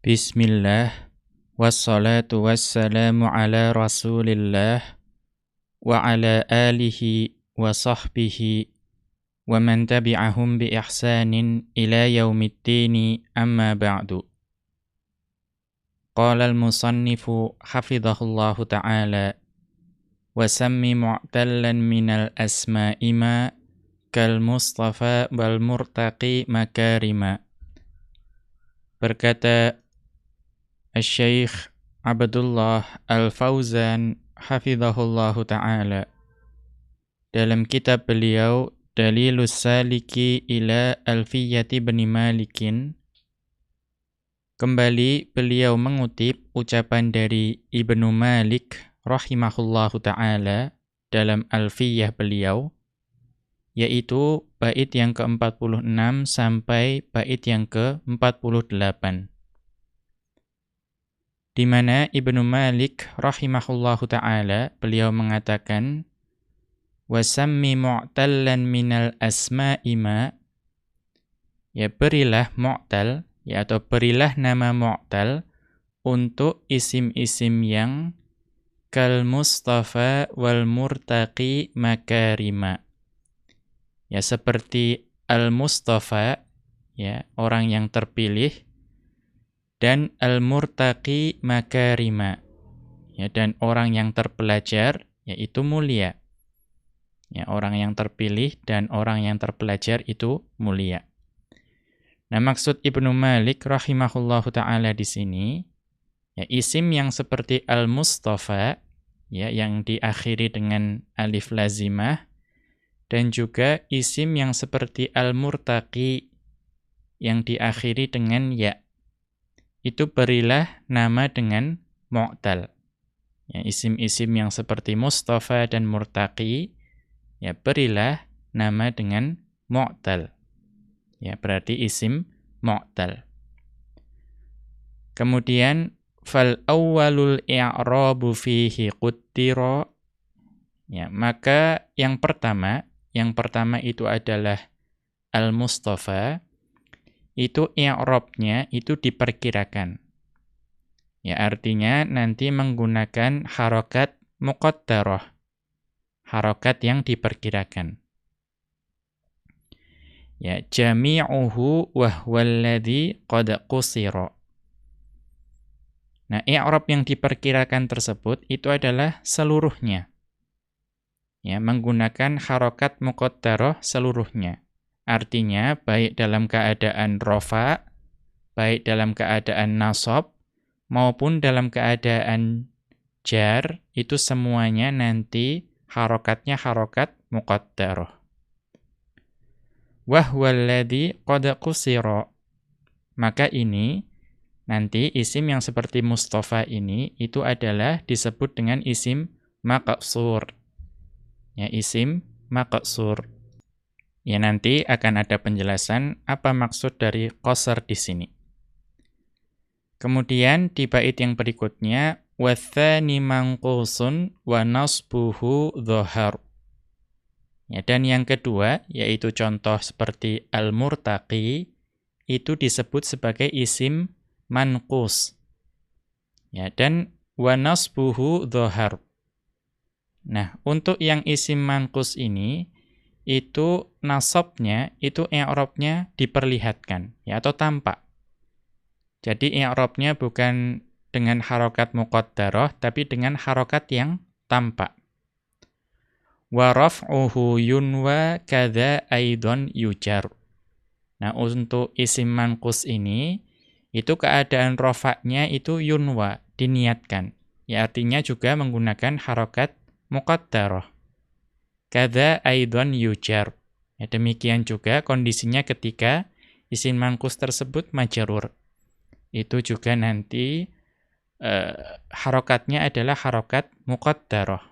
Bismillah Wassalatu wassalamu ala rasulillah Wa ala alihi wa sahbihi Wa man tabi'ahum bi ihsanin ila yaumiddini amma ba'du Qala al-musannifu hafidhahullahu ta'ala Wa sammi mu'tallan minal asma'i ma Kal mustafa wal murtaqi makarima Berkata Syekh Abdullah Al-Fauzan hafizahullahu taala dalam kitab beliau Dalilus Saliki ila Alfiyati bin Malikin kembali beliau mengutip ucapan dari Ibnu Malik rahimahullahu taala dalam Alfiyah beliau yaitu bait yang ke-46 sampai bait yang ke-48 di mana Ibnu Malik rahimahullahu taala beliau mengatakan wasammi mu'tallan minal asma'i ma. Ya berilah mu'tal ya atau berilah nama mu'tal untuk isim-isim yang kal mustafa wal murtaqi makarima. Ya seperti al mustafa ya orang yang terpilih dan al-murtaqi makarima. Ya dan orang yang terpelajar yaitu mulia. Ya orang yang terpilih dan orang yang terpelajar itu mulia. Nah maksud Ibnu Malik rahimahullahu taala di sini ya isim yang seperti al-mustafa ya yang diakhiri dengan alif lazimah dan juga isim yang seperti al-murtaqi yang diakhiri dengan ya itu berilah nama dengan mu'tal. Ya, isim-isim yang seperti Mustafa dan Murtaqi, ya berilah nama dengan mu'tal. Ya, berarti isim mu'tal. Kemudian fal awwalul i'rabu fihi quttira ya maka yang pertama yang pertama itu adalah al mustafa itu i'rabnya itu diperkirakan. Ya artinya nanti menggunakan harokat muqaddarah. Harokat yang diperkirakan. Ya jami'uhu wahwalladhi qad qusira. Nah, i'rab yang diperkirakan tersebut itu adalah seluruhnya. Ya, menggunakan harokat muqaddarah seluruhnya. Artinya baik dalam keadaan rofa, baik dalam keadaan nasab, maupun dalam keadaan jar, itu semuanya nanti harokatnya harokat muqaddarah. Wahwalladhi qad qusira. Maka ini, nanti isim yang seperti Mustafa ini, itu adalah disebut dengan isim maqsur. Ya, isim maqsur. Ya nanti akan ada penjelasan apa maksud dari qasar di sini. Kemudian di bait yang berikutnya wathani mangqusun wa nasbuhu dhahar. Ya, dan yang kedua yaitu contoh seperti al-murtaqi itu disebut sebagai isim manqus. Ya, dan wa nasbuhu dhahar. Nah, untuk yang isim manqus ini itu nasabnya, itu i'rabnya diperlihatkan ya atau tampak. Jadi i'rabnya bukan dengan harokat muqaddarah tapi dengan harokat yang tampak. Wa raf'uhu yunwa kadza aidon yujar. Nah, untuk isim mangkus ini itu keadaan rofaknya itu yunwa, diniatkan. Ya artinya juga menggunakan harokat muqaddarah. Kada aidon yujar. Ya, demikian juga kondisinya ketika isim mangkus tersebut majarur. Itu juga nanti uh, harokatnya adalah harokat muqaddarah.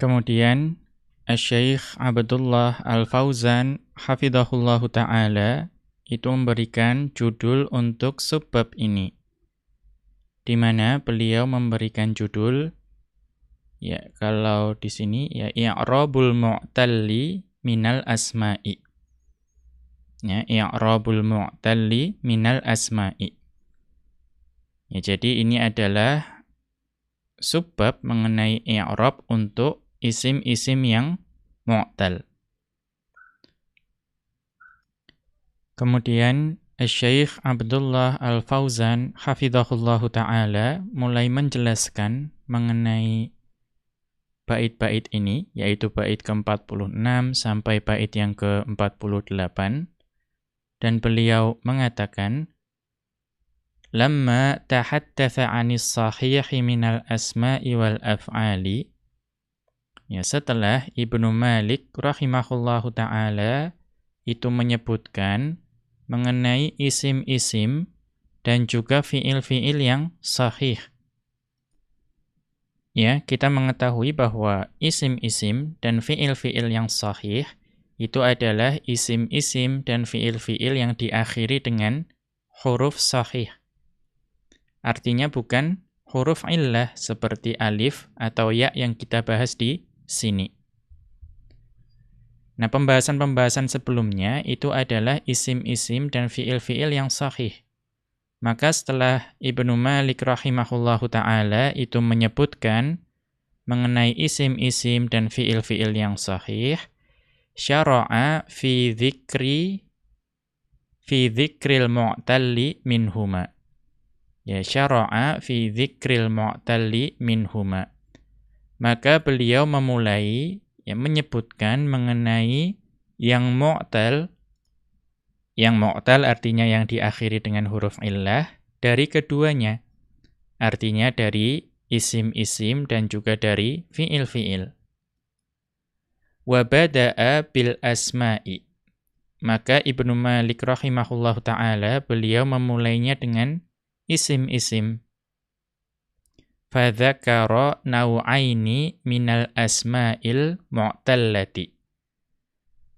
Kemudian Syekh Abdullah Al-Fauzan hafizahullahu taala itu memberikan judul untuk subbab ini. Di mana beliau memberikan judul Ya, kalau di sini ya i'rabul mu'talli minal asma'i. Ya, i'rabul mu'talli minal asma'i. Ya, jadi ini adalah subbab mengenai i'rab untuk isim-isim yang mu'tal. Kemudian Syekh Abdullah Al-Fauzan hafizahullahu taala mulai menjelaskan mengenai bait-bait ini yaitu bait ke-46 sampai bait yang ke-48 dan beliau mengatakan lamma tahaddatsa 'anis sahihi minal asma'i wal af'ali ya setelah Ibnu Malik rahimahullahu taala itu menyebutkan mengenai isim-isim dan juga fiil-fiil yang sahih. Ya, kita mengetahui bahwa isim-isim dan fiil-fiil yang sahih itu adalah isim-isim dan fiil-fiil yang diakhiri dengan huruf sahih. Artinya bukan huruf illah seperti alif atau ya yang kita bahas di sini. Nah, pembahasan-pembahasan sebelumnya itu adalah isim-isim dan fiil-fiil yang sahih. Maka setelah Ibnu Malik rahimahullahu taala itu menyebutkan mengenai isim-isim dan fiil-fiil yang sahih, syara'a fi dzikri fi dzikril mu'talli minhuma. Ya, syara'a fi dzikril mu'talli minhuma. Maka beliau memulai ya, menyebutkan mengenai yang mu'tal, yang mu'tal artinya yang diakhiri dengan huruf illah, dari keduanya. Artinya dari isim-isim dan juga dari fi'il-fi'il. Wabada'a bil asma'i. Maka Ibnu Malik rahimahullah ta'ala beliau memulainya dengan isim-isim fadzakara nau'aini minal asma'il mu'tallati.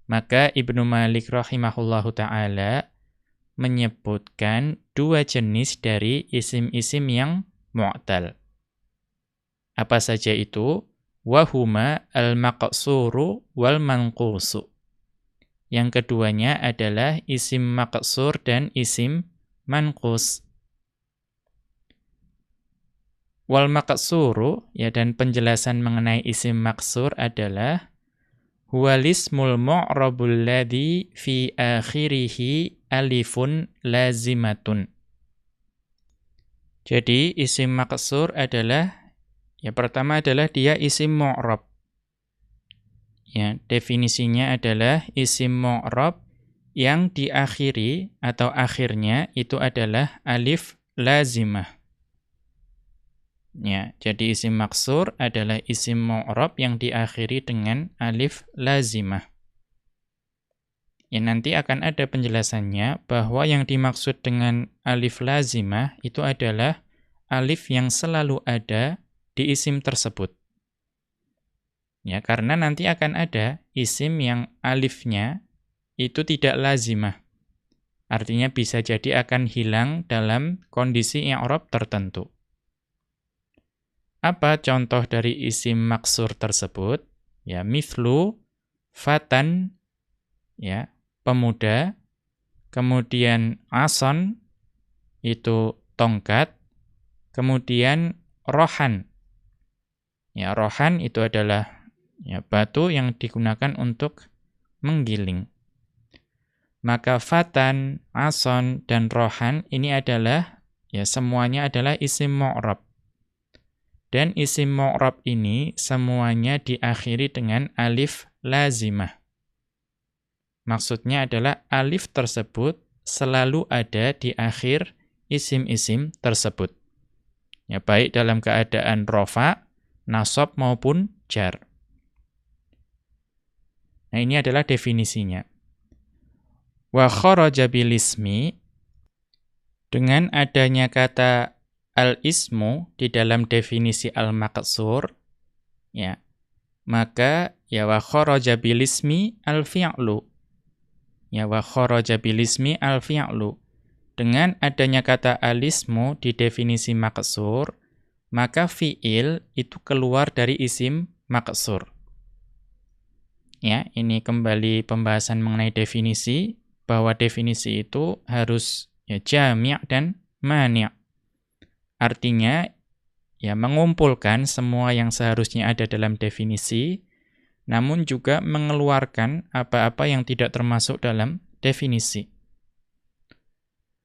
Maka Ibnu Malik rahimahullahu taala menyebutkan dua jenis dari isim-isim yang mu'tal. Apa saja itu? Wahuma al-maqsuru wal manqusu. Yang keduanya adalah isim maqsur dan isim manqus. Wal maqsuru ya dan penjelasan mengenai isim maksur adalah huwalismul mu'rabul ladzi fi akhirih alifun lazimatun. Jadi isim maksur adalah ya pertama adalah dia isim mu'rab. Ya, definisinya adalah isim mu'rab yang diakhiri atau akhirnya itu adalah alif lazimah. Ya, jadi isim maksur adalah isim mu'rab yang diakhiri dengan alif lazimah. Ya, nanti akan ada penjelasannya bahwa yang dimaksud dengan alif lazimah itu adalah alif yang selalu ada di isim tersebut. Ya, karena nanti akan ada isim yang alifnya itu tidak lazimah. Artinya bisa jadi akan hilang dalam kondisi i'rab tertentu. Apa contoh dari isim maksur tersebut? Ya, mithlu, fatan, ya, pemuda, kemudian ason, itu tongkat, kemudian rohan. Ya, rohan itu adalah ya, batu yang digunakan untuk menggiling. Maka fatan, ason, dan rohan ini adalah, ya semuanya adalah isim mu'rab. Dan isim mu'rab ini semuanya diakhiri dengan alif lazimah. Maksudnya adalah alif tersebut selalu ada di akhir isim-isim tersebut. Ya, baik dalam keadaan rofa, nasab maupun jar. Nah, ini adalah definisinya. Wa kharaja bilismi dengan adanya kata al-ismu di dalam definisi al-maqsur ya maka ya wa kharaja bil ismi al-fi'lu. Ya wa kharaja bil ismi al-fi'lu. Dengan adanya kata al-ismu di definisi maqsur maka fi'il itu keluar dari isim maqsur. Ya ini kembali pembahasan mengenai definisi bahwa definisi itu harus ya jami' dan mani'. Artinya ya mengumpulkan semua yang seharusnya ada dalam definisi namun juga mengeluarkan apa-apa yang tidak termasuk dalam definisi.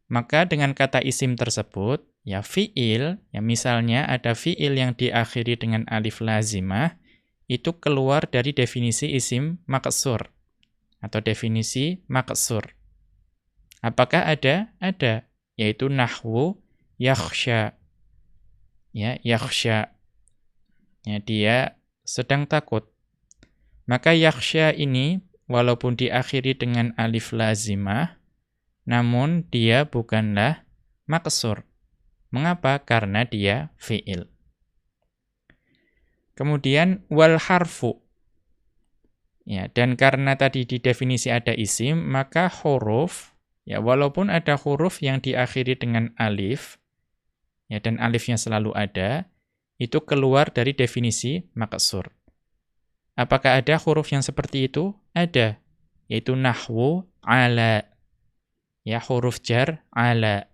Maka dengan kata isim tersebut, ya fi'il, ya misalnya ada fi'il yang diakhiri dengan alif lazimah, itu keluar dari definisi isim maksur atau definisi maksur. Apakah ada? Ada, yaitu nahwu yakhsha. Ya, yakhsha. Ya, dia sedang takut. Maka yakhsha ini walaupun diakhiri dengan alif lazimah, namun dia bukanlah maksur. Mengapa? Karena dia fi'il. Kemudian wal harfu. Ya, dan karena tadi di definisi ada isim, maka huruf Ya, walaupun ada huruf yang diakhiri dengan alif, ya dan alifnya selalu ada, itu keluar dari definisi maksur. Apakah ada huruf yang seperti itu? Ada, yaitu nahwu ala. Ya, huruf jar ala.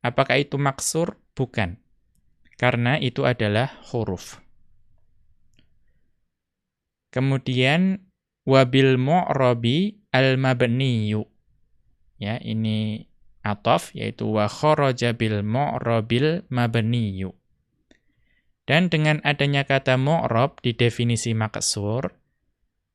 Apakah itu maksur? Bukan. Karena itu adalah huruf. Kemudian wabil mu'rabi al-mabniyu. Ya, ini atof yaitu wa kharaja bil mu'rabil mabniyu. Dan dengan adanya kata mu'rab di definisi maksur,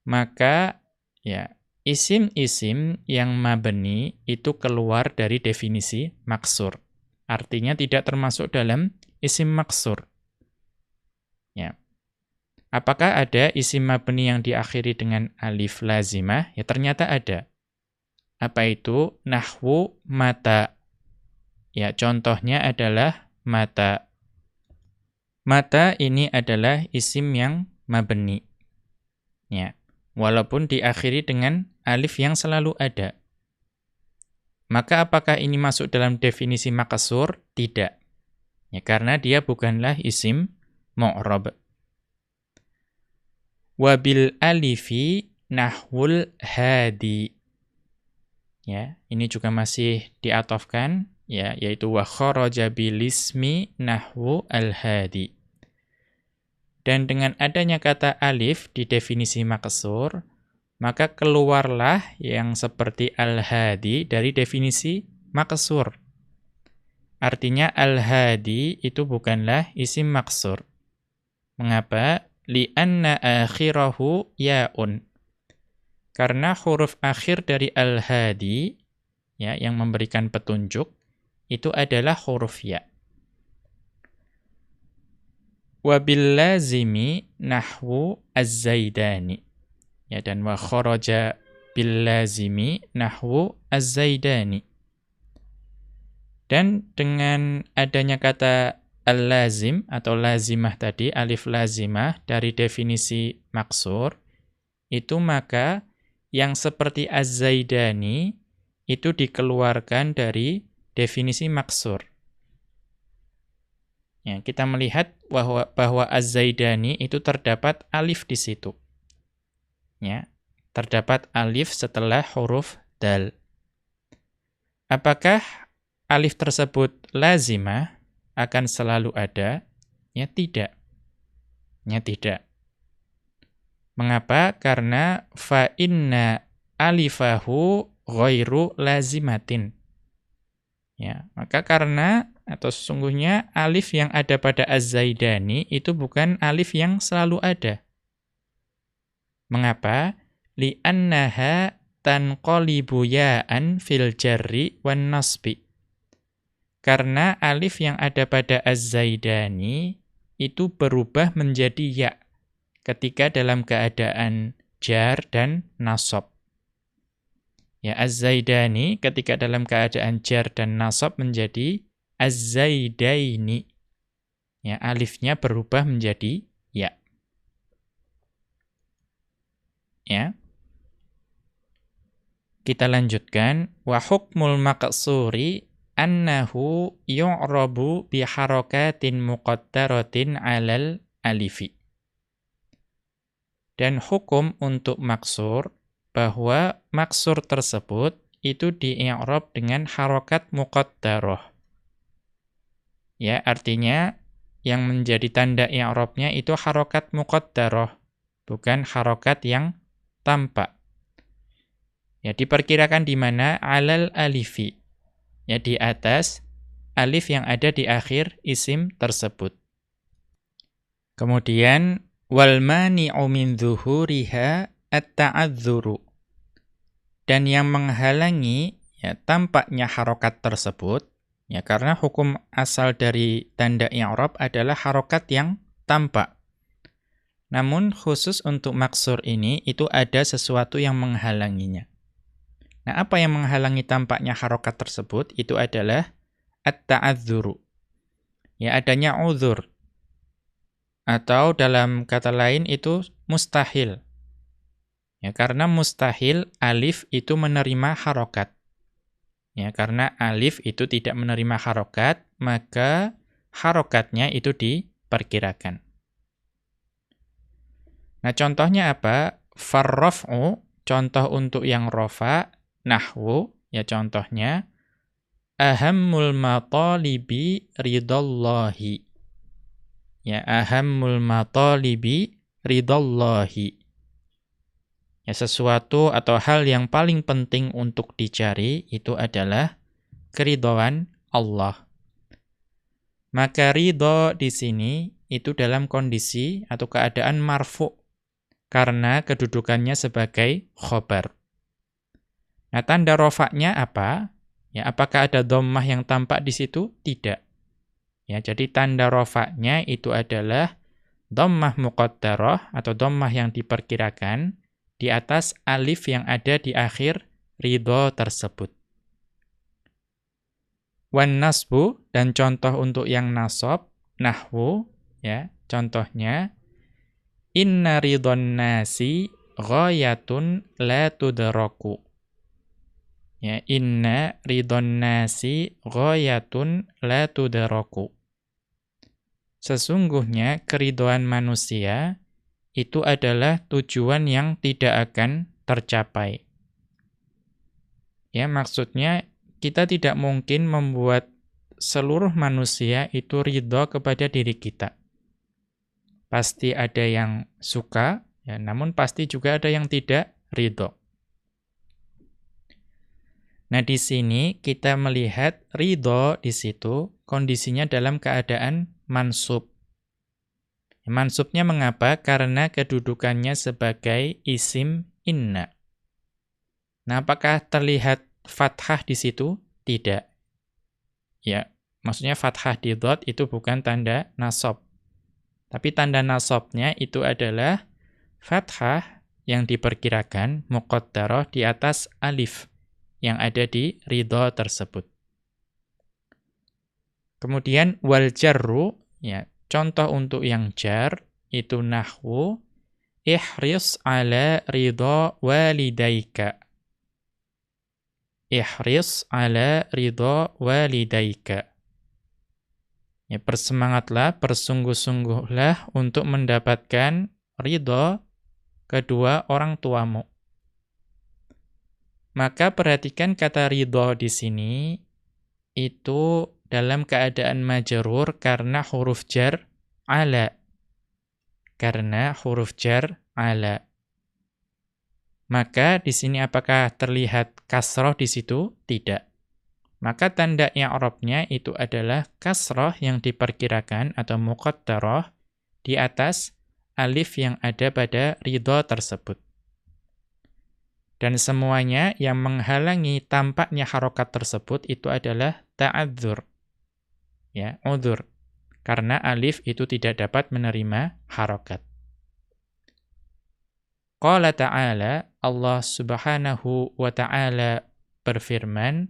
maka ya isim-isim yang mabni itu keluar dari definisi maksur. Artinya tidak termasuk dalam isim maksur. Ya. Apakah ada isim mabni yang diakhiri dengan alif lazimah? Ya ternyata ada. Apa itu? Nahwu mata. Ya, contohnya adalah mata. Mata ini adalah isim yang mabni. Ya, walaupun diakhiri dengan alif yang selalu ada. Maka apakah ini masuk dalam definisi makasur? Tidak. Ya, karena dia bukanlah isim mu'rab. Wabil alifi nahwul hadi. Ya, ini juga masih diatofkan ya, yaitu wa kharaja bilismi nahwu al-hadi. Dan dengan adanya kata alif di definisi maksur, maka keluarlah yang seperti al-hadi dari definisi maksur. Artinya al-hadi itu bukanlah isim maksur. Mengapa? Li'anna akhirahu ya'un. Karena huruf akhir dari al-hadi ya yang memberikan petunjuk itu adalah huruf ya. Wabil lazimi nahwu az-zaidani. Ya dan wa kharaja bil lazimi nahwu az-zaidani. Dan dengan adanya kata al-lazim atau lazimah tadi, alif lazimah dari definisi maksur, itu maka yang seperti Az-Zaidani itu dikeluarkan dari definisi maksur. Ya, kita melihat bahwa bahwa Az-Zaidani itu terdapat alif di situ. Ya, terdapat alif setelah huruf dal. Apakah alif tersebut lazimah akan selalu ada? Ya tidak. Ya tidak. Mengapa? Karena fa inna alifahu ghairu lazimatin. Ya, maka karena atau sesungguhnya alif yang ada pada az-zaidani itu bukan alif yang selalu ada. Mengapa? Li'annaha tanqalibu ya'an fil jarri wan nasbi. Karena alif yang ada pada az-zaidani itu berubah menjadi ya ketika dalam keadaan jar dan nasab. Ya, az-zaidani ketika dalam keadaan jar dan nasab menjadi az-zaidaini. Ya, alifnya berubah menjadi ya. Ya. Kita lanjutkan wa hukmul maqsuri annahu yu'rabu bi harakatin muqaddaratin 'alal alifi. Dan hukum untuk maksur, bahwa maksur tersebut itu di i'rab dengan harokat muqaddarah. Ya, artinya yang menjadi tanda i'rabnya itu harokat muqaddarah, bukan harokat yang tampak. Ya, diperkirakan di mana alal alifi. Ya, di atas alif yang ada di akhir isim tersebut. Kemudian wal mani'u min at-ta'adzuru. Dan yang menghalangi ya tampaknya harokat tersebut ya karena hukum asal dari tanda i'rab adalah harokat yang tampak. Namun khusus untuk maksur ini itu ada sesuatu yang menghalanginya. Nah, apa yang menghalangi tampaknya harokat tersebut itu adalah at-ta'adzuru. Ya adanya uzur. Atau dalam kata lain itu mustahil. Ya, karena mustahil alif itu menerima harokat. Ya, karena alif itu tidak menerima harokat, maka harokatnya itu diperkirakan. Nah, contohnya apa? Farraf'u, contoh untuk yang rofa, nahwu, ya contohnya, ahammul matalibi ridallahi. Ya, ahammul matalibi ridallahi. Ya, sesuatu atau hal yang paling penting untuk dicari itu adalah keridhaan Allah. Maka ridho di sini itu dalam kondisi atau keadaan marfu karena kedudukannya sebagai khobar. Nah, tanda rofaknya apa? Ya, apakah ada dhammah yang tampak di situ? Tidak. Ya, jadi tanda rofaknya itu adalah dhammah muqaddarah atau dhammah yang diperkirakan di atas alif yang ada di akhir ridho tersebut. Wan nasbu dan contoh untuk yang nasab, nahwu, ya, contohnya inna ridhon nasi ghayatun la tudraku. Ya, inna ridhon nasi ghayatun la tudraku. Sesungguhnya keridoan manusia itu adalah tujuan yang tidak akan tercapai. Ya, maksudnya kita tidak mungkin membuat seluruh manusia itu ridho kepada diri kita. Pasti ada yang suka, ya, namun pasti juga ada yang tidak ridho. Nah, di sini kita melihat ridho di situ kondisinya dalam keadaan mansub. Mansubnya mengapa? Karena kedudukannya sebagai isim inna. Nah, apakah terlihat fathah di situ? Tidak. Ya, maksudnya fathah di dot itu bukan tanda nasab. Tapi tanda nasabnya itu adalah fathah yang diperkirakan muqaddarah di atas alif yang ada di ridho tersebut. Kemudian wal jarru ya Contoh untuk yang jar itu nahwu ihris ala ridha walidaika. Ihris ala ridha walidaika. Ya, bersemangatlah, bersungguh-sungguhlah untuk mendapatkan ridho kedua orang tuamu. Maka perhatikan kata ridho di sini itu dalam keadaan majrur karena huruf jar ala. Karena huruf jar ala. Maka di sini apakah terlihat kasroh di situ? Tidak. Maka tanda i'rabnya itu adalah kasroh yang diperkirakan atau muqaddarah di atas alif yang ada pada ridho tersebut. Dan semuanya yang menghalangi tampaknya harokat tersebut itu adalah ta'adzur ya udzur karena alif itu tidak dapat menerima harokat. Qala ta'ala Allah Subhanahu wa ta'ala berfirman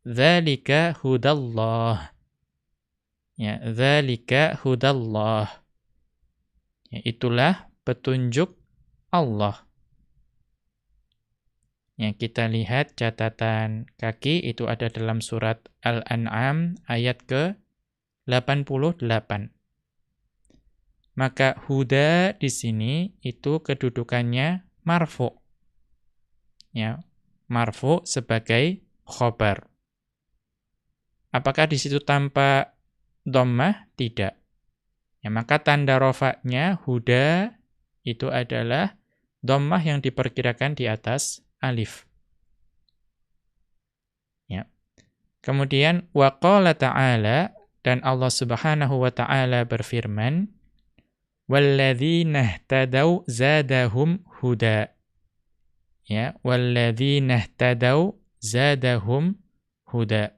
Dzalika hudallah Ya, dzalika hudallah Ya, itulah petunjuk Allah. Ya, kita lihat catatan kaki itu ada dalam surat Al-An'am ayat ke 88. Maka huda di sini itu kedudukannya marfu. Ya. marfu sebagai khobar. Apakah di situ tanpa dhammah? Tidak. Ya, maka tanda rofaknya huda itu adalah dhammah yang diperkirakan di atas alif. Ya. Kemudian waqala ta'ala dan Allah Subhanahu wa taala berfirman walladzina ihtadaw zadahum huda. Ya, walladzina ihtadaw zadahum huda.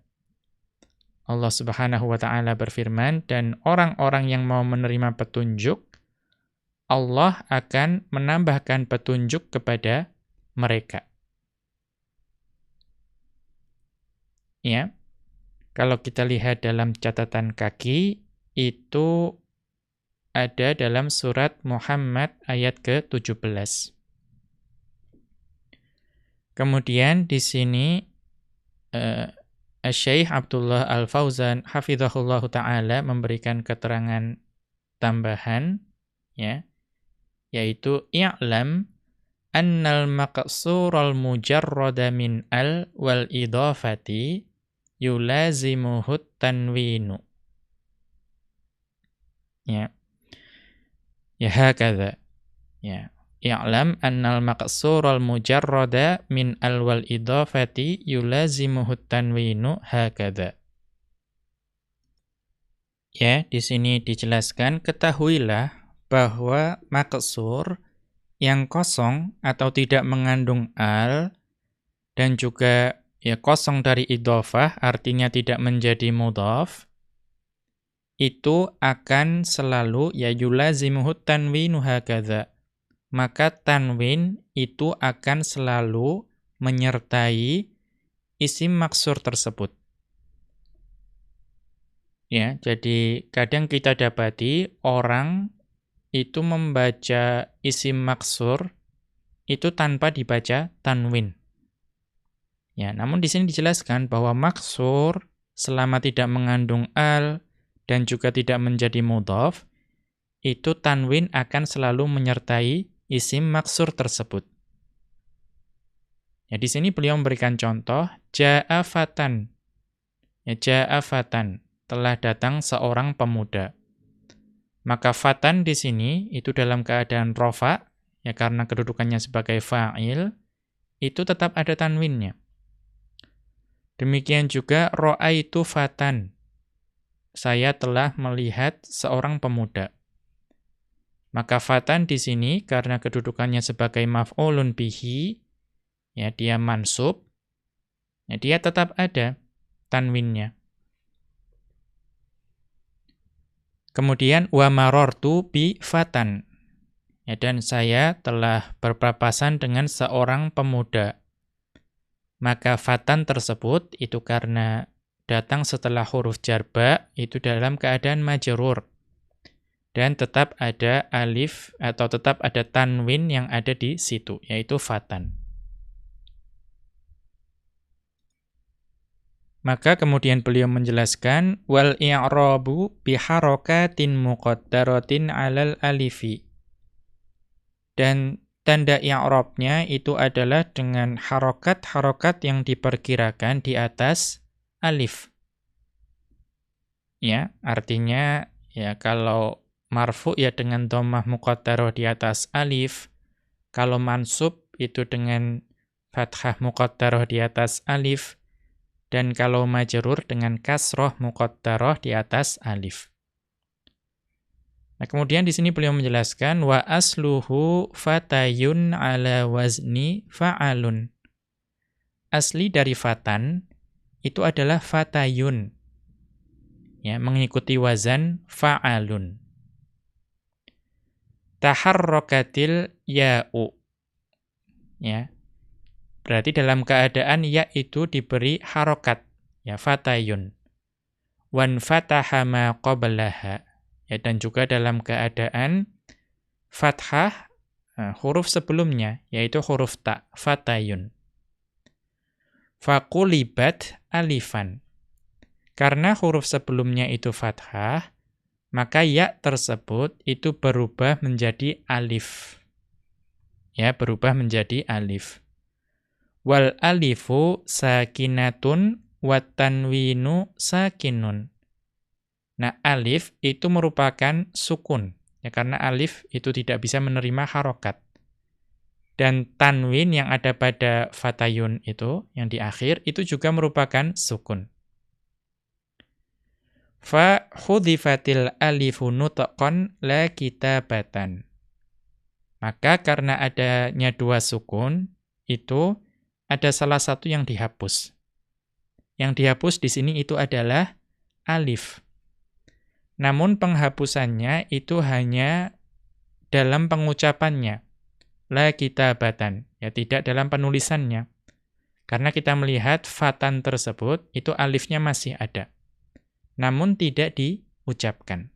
Allah Subhanahu wa taala berfirman dan orang-orang yang mau menerima petunjuk Allah akan menambahkan petunjuk kepada mereka. Ya. Kalau kita lihat dalam catatan kaki itu ada dalam surat Muhammad ayat ke-17. Kemudian di sini uh, Syekh Abdullah Al-Fauzan hafizahullahu taala memberikan keterangan tambahan ya yaitu i'lam annal maqsural mujarrada min al wal idafati yulazimuhu tanwinu. Ya. Ya hakadha. Ya. I'lam annal maqsural mujarrada min alwal idhafati yulazimuhu tanwinu hakadha. Ya, di sini dijelaskan ketahuilah bahwa maqsur yang kosong atau tidak mengandung al dan juga ya kosong dari idhofah artinya tidak menjadi mudhaf itu akan selalu ya yulazimuhu tanwinu hakadha maka tanwin itu akan selalu menyertai isim maksur tersebut. Ya, jadi kadang kita dapati orang itu membaca isim maksur itu tanpa dibaca tanwin. Ya, namun di sini dijelaskan bahwa maksur selama tidak mengandung al dan juga tidak menjadi mudhaf, itu tanwin akan selalu menyertai isim maksur tersebut. Ya, di sini beliau memberikan contoh ja'a fatan. Ya, ja'a fatan, telah datang seorang pemuda. Maka fatan di sini itu dalam keadaan rofa, ya karena kedudukannya sebagai fa'il, itu tetap ada tanwinnya. Demikian juga ro'a itu fatan. Saya telah melihat seorang pemuda. Maka fatan di sini karena kedudukannya sebagai maf'ulun bihi, ya dia mansub, ya dia tetap ada tanwinnya. Kemudian wa marartu bi fatan. Ya, dan saya telah berpapasan dengan seorang pemuda. Maka fatan tersebut itu karena datang setelah huruf jarba itu dalam keadaan majrur dan tetap ada alif atau tetap ada tanwin yang ada di situ, yaitu fatan. Maka kemudian beliau menjelaskan wal i'rabu bi harakatin muqaddaratin 'alal alifi. Dan tanda i'rabnya itu adalah dengan harokat-harokat yang diperkirakan di atas alif. Ya, artinya ya kalau marfu ya dengan dhammah muqaddarah di atas alif. Kalau mansub itu dengan fathah muqaddarah di atas alif dan kalau majrur dengan kasroh muqaddarah di atas alif. Nah, kemudian di sini beliau menjelaskan wa asluhu fatayun ala wazni fa'alun. Asli dari fatan itu adalah fatayun. Ya, mengikuti wazan fa'alun taharrokatil ya'u. Ya. Berarti dalam keadaan ya itu diberi harokat. Ya, fatayun. Wan fataha ma qablaha. Ya, dan juga dalam keadaan fathah uh, huruf sebelumnya, yaitu huruf ta, fatayun. Fakulibat alifan. Karena huruf sebelumnya itu fathah, maka ya tersebut itu berubah menjadi alif. Ya, berubah menjadi alif. Wal alifu sakinatun wat tanwinu sakinun. Nah, alif itu merupakan sukun. Ya, karena alif itu tidak bisa menerima harokat. Dan tanwin yang ada pada fatayun itu, yang di akhir, itu juga merupakan sukun. Fa khudifatil alifu nutqan la kitabatan. Maka karena adanya dua sukun, itu ada salah satu yang dihapus. Yang dihapus di sini itu adalah alif. Namun penghapusannya itu hanya dalam pengucapannya. La kitabatan, ya tidak dalam penulisannya. Karena kita melihat fatan tersebut, itu alifnya masih ada namun tidak diucapkan.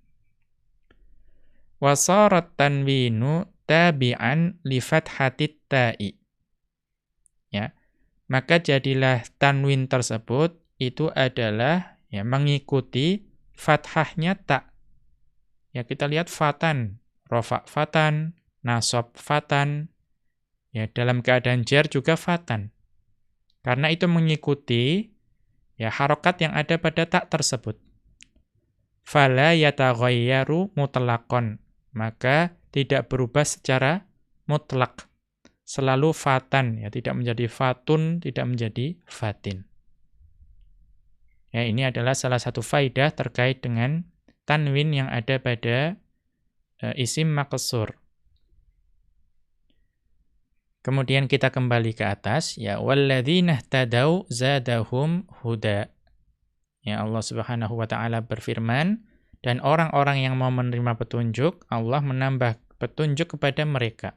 Wasarat tanwinu tabi'an li ta'i. Ya. Maka jadilah tanwin tersebut itu adalah ya mengikuti fathahnya tak. Ya kita lihat fatan, rofa fatan, nasob fatan. Ya dalam keadaan jar juga fatan. Karena itu mengikuti ya harokat yang ada pada tak tersebut fala yataghayyaru mutlaqan maka tidak berubah secara mutlak selalu fatan ya tidak menjadi fatun tidak menjadi fatin ya ini adalah salah satu faidah terkait dengan tanwin yang ada pada uh, isim maksur Kemudian kita kembali ke atas. Ya walladzina tadau zadahum huda. Ya Allah Subhanahu wa taala berfirman, dan orang-orang yang mau menerima petunjuk, Allah menambah petunjuk kepada mereka.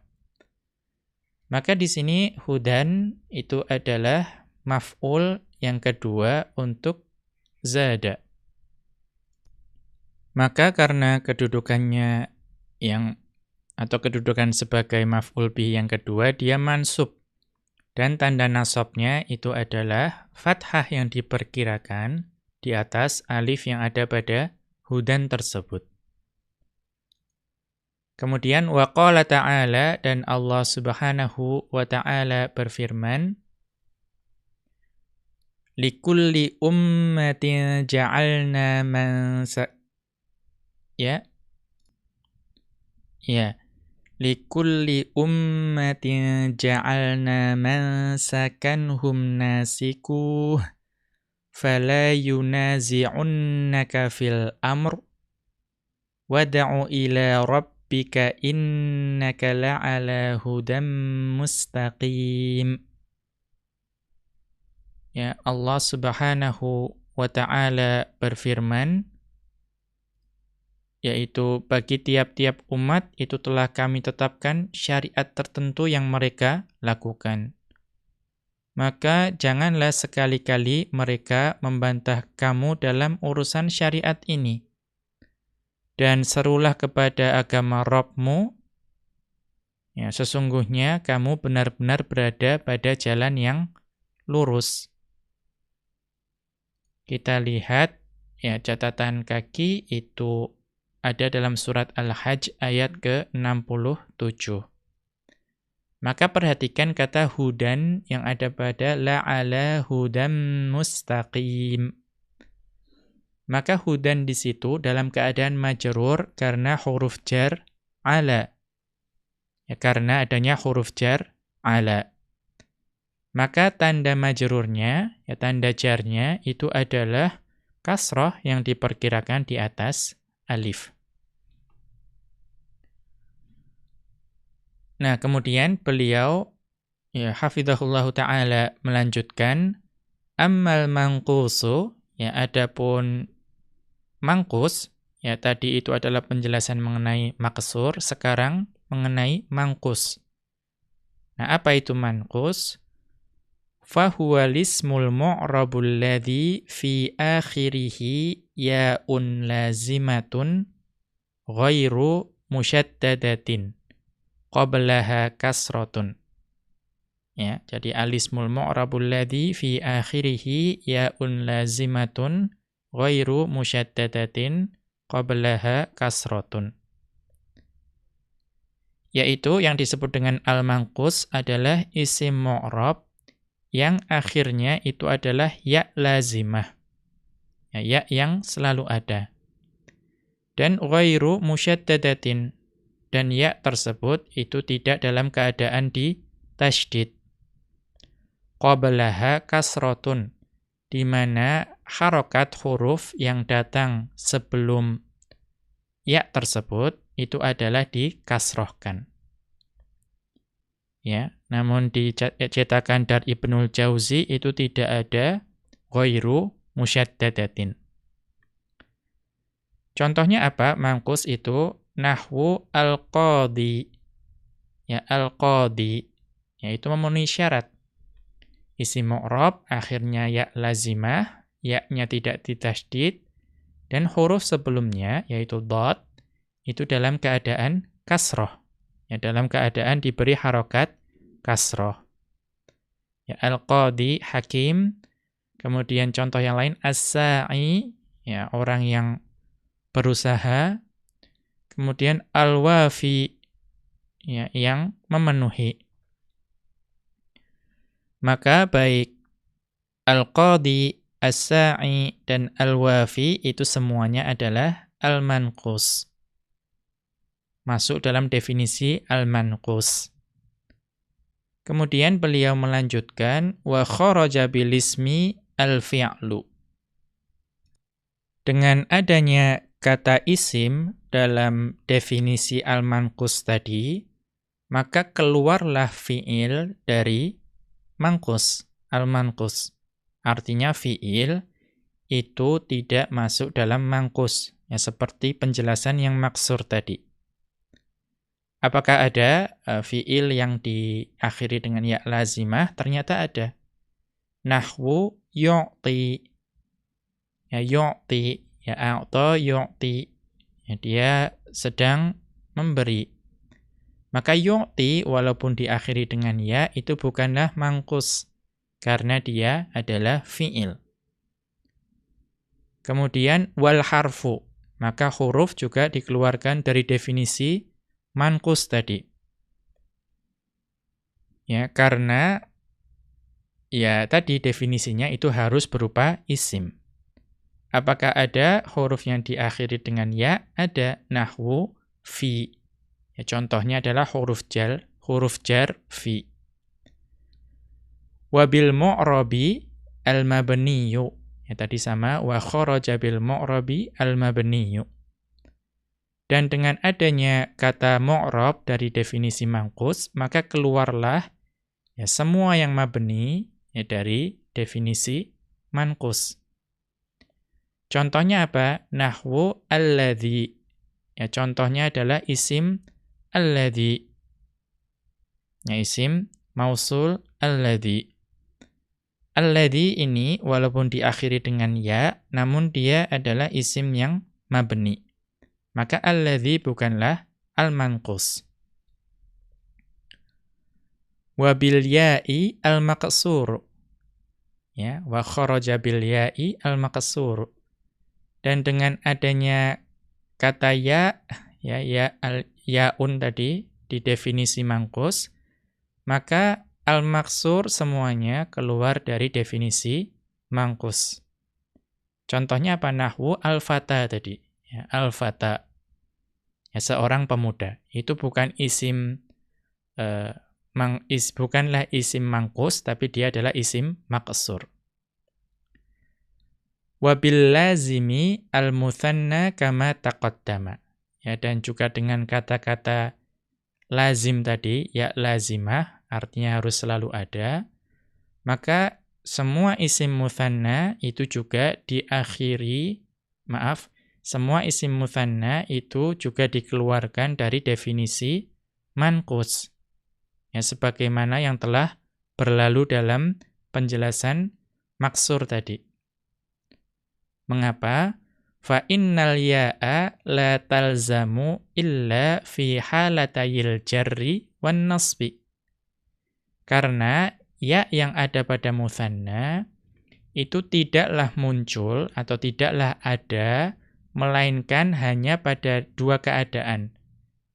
Maka di sini hudan itu adalah maf'ul yang kedua untuk zada. Maka karena kedudukannya yang atau kedudukan sebagai maf'ul bih yang kedua dia mansub dan tanda nasabnya itu adalah fathah yang diperkirakan di atas alif yang ada pada hudan tersebut. Kemudian waqala ta'ala dan Allah Subhanahu wa taala berfirman Likulli ummatin ja'alna man ya? Ya. Likulli ummatin ja'alna man sakanhum nasikuh fala yunazi'unnaka fil amr wad'u ila rabbika innaka la'ala hudam mustaqim Ya Allah Subhanahu wa taala berfirman yaitu bagi tiap-tiap umat itu telah kami tetapkan syariat tertentu yang mereka lakukan maka janganlah sekali-kali mereka membantah kamu dalam urusan syariat ini. Dan serulah kepada agama Robmu, ya, sesungguhnya kamu benar-benar berada pada jalan yang lurus. Kita lihat ya catatan kaki itu ada dalam surat Al-Hajj ayat ke-67. Maka perhatikan kata hudan yang ada pada la'ala hudam mustaqim. Maka hudan di situ dalam keadaan majrur karena huruf jar ala. Ya, karena adanya huruf jar ala. Maka tanda majrurnya, ya tanda jarnya itu adalah kasroh yang diperkirakan di atas alif. Nah, kemudian beliau ya hafizahullah taala melanjutkan ammal mangqusu ya adapun mangkus ya tadi itu adalah penjelasan mengenai maksur, sekarang mengenai mangkus. Nah, apa itu mangkus? Fahuwa lismul mu'rabul ladhi fi akhirihi ya'un lazimatun ghairu musyaddadatin qablaha kasratun. Ya, jadi alismul mu'rabul ladzi fi akhirih ya'un lazimatun ghairu musyaddadatin qablaha kasratun. Yaitu yang disebut dengan al-manqus adalah isim mu'rab yang akhirnya itu adalah ya lazimah. Ya, ya yang selalu ada. Dan ghairu musyaddadatin. Dan ya tersebut itu tidak dalam keadaan di tasydid. Qablaha kasrotun. Di mana harokat huruf yang datang sebelum ya tersebut itu adalah dikasrohkan. Ya, namun di cetakan dari Ibnul Jauzi itu tidak ada ghairu musyaddadatin. Contohnya apa? Mangkus itu nahwu al-qadi. Ya, al-qadi yaitu memenuhi syarat. Isi mu'rab akhirnya ya lazimah, ya-nya tidak ditasydid dan huruf sebelumnya yaitu dot itu dalam keadaan kasroh. Ya, dalam keadaan diberi harokat kasroh. Ya, Al-Qadi, Hakim. Kemudian contoh yang lain, As-Sa'i, ya, orang yang berusaha. Kemudian Al-Wafi, ya, yang memenuhi. Maka baik Al-Qadi, As-Sa'i, dan Al-Wafi itu semuanya adalah Al-Manqus. Masuk dalam definisi Al-Manqus. Kemudian beliau melanjutkan wa kharaja bilismi al-fi'lu. Dengan adanya kata isim dalam definisi al-manqus tadi, maka keluarlah fi'il dari manqus, al-manqus. Artinya fi'il itu tidak masuk dalam manqus, ya seperti penjelasan yang maksur tadi. Apakah ada uh, fiil yang diakhiri dengan ya lazimah? Ternyata ada. Nahwu yu'ti. Ya yu'ti, ya a'ta yu'ti. Ya, dia sedang memberi. Maka yu'ti walaupun diakhiri dengan ya itu bukanlah mangkus karena dia adalah fiil. Kemudian wal harfu, maka huruf juga dikeluarkan dari definisi mankus tadi. Ya, karena ya tadi definisinya itu harus berupa isim. Apakah ada huruf yang diakhiri dengan ya? Ada nahwu fi. Ya, contohnya adalah huruf jar, huruf jar fi. Wabil mu'rabi al-mabniyu. Ya tadi sama wa kharaja bil mu'rabi al-mabniyu. Dan dengan adanya kata mu'rab dari definisi mangkus, maka keluarlah ya semua yang mabni ya dari definisi mankus. Contohnya apa? Nahwu alladhi. Ya contohnya adalah isim alladhi. Ya isim mausul alladhi. Alladhi ini walaupun diakhiri dengan ya, namun dia adalah isim yang mabni. Maka alladhi bukanlah al-manqus. Wa bil ya'i al-maqsur. Ya, wa kharaja bil ya'i al-maqsur. Dan dengan adanya kata ya, ya ya al yaun tadi di definisi mangkus, maka al-maksur semuanya keluar dari definisi mangkus. Contohnya apa? Nahwu al-fata tadi ya, al-fata ya, seorang pemuda. Itu bukan isim uh, mang, is, bukanlah isim mangkus tapi dia adalah isim maksur wabil lazimi al-muthanna kama taqaddama. Ya dan juga dengan kata-kata lazim tadi ya lazimah artinya harus selalu ada maka semua isim muthanna itu juga diakhiri maaf semua isim muthanna itu juga dikeluarkan dari definisi manqus. Ya, sebagaimana yang telah berlalu dalam penjelasan maksur tadi. Mengapa? Fa innal ya'a la talzamu illa fi halatayil jarri wan nasbi. Karena ya yang ada pada muthanna itu tidaklah muncul atau tidaklah ada melainkan hanya pada dua keadaan,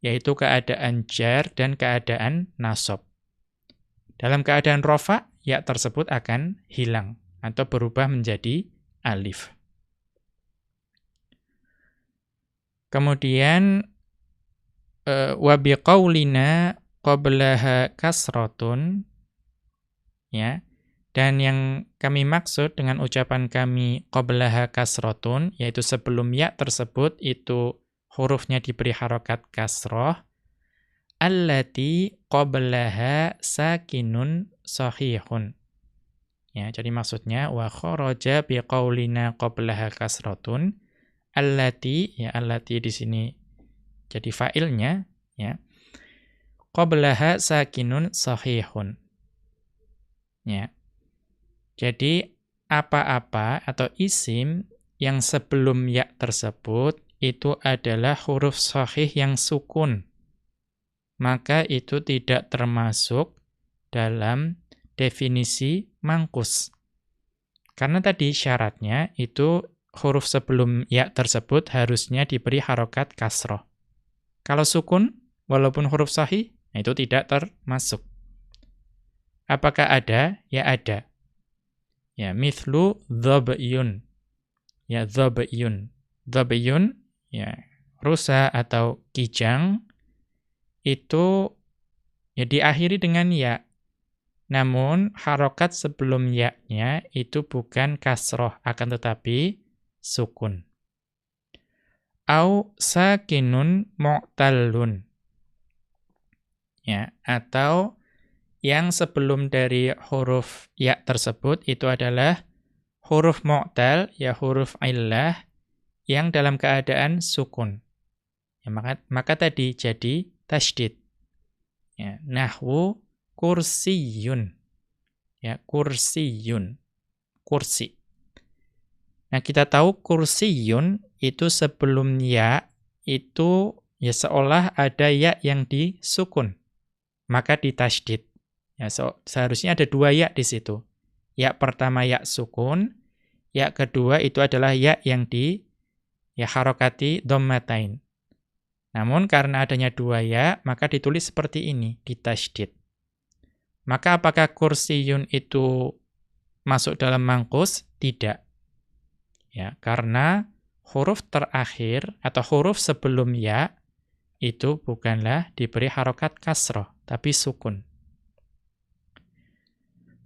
yaitu keadaan jar dan keadaan nasob. Dalam keadaan rofa, ya tersebut akan hilang atau berubah menjadi alif. Kemudian uh, wa biqaulina qablaha kasratun ya. Dan yang kami maksud dengan ucapan kami qablaha kasratun yaitu sebelum ya tersebut itu hurufnya diberi harokat kasroh allati qablaha sakinun sahihun. Ya, jadi maksudnya wa kharaja biqaulina qablaha kasratun allati ya allati di sini jadi fa'ilnya ya. Qablaha sakinun sahihun. Ya. Jadi apa-apa atau isim yang sebelum ya tersebut itu adalah huruf sahih yang sukun. Maka itu tidak termasuk dalam definisi mangkus. Karena tadi syaratnya itu huruf sebelum ya tersebut harusnya diberi harokat kasroh. Kalau sukun, walaupun huruf sahih, itu tidak termasuk. Apakah ada? Ya ada. Ya, mithlu dhab'yun. Ya, dhab'yun. Dhab'yun, ya, rusa atau kijang, itu ya diakhiri dengan ya. Namun, harokat sebelum ya-nya itu bukan kasroh, akan tetapi sukun au sakinun mu'tallun. Ya, atau yang sebelum dari huruf ya tersebut itu adalah huruf mu'tal, ya huruf illah, yang dalam keadaan sukun. Ya, maka, maka tadi jadi tasydid. Ya, nahwu kursiyun. Ya, kursiyun. Kursi. Nah, kita tahu kursiyun itu sebelum ya itu ya seolah ada ya yang disukun. Maka ditasydid. Ya, so, seharusnya ada dua ya di situ. Ya pertama ya sukun, ya kedua itu adalah ya yang di ya harokati dhammatain. Namun karena adanya dua ya, maka ditulis seperti ini, ditasydid. Maka apakah kursiyun itu masuk dalam mangkus? Tidak. Ya, karena huruf terakhir atau huruf sebelum ya itu bukanlah diberi harokat kasroh, tapi sukun.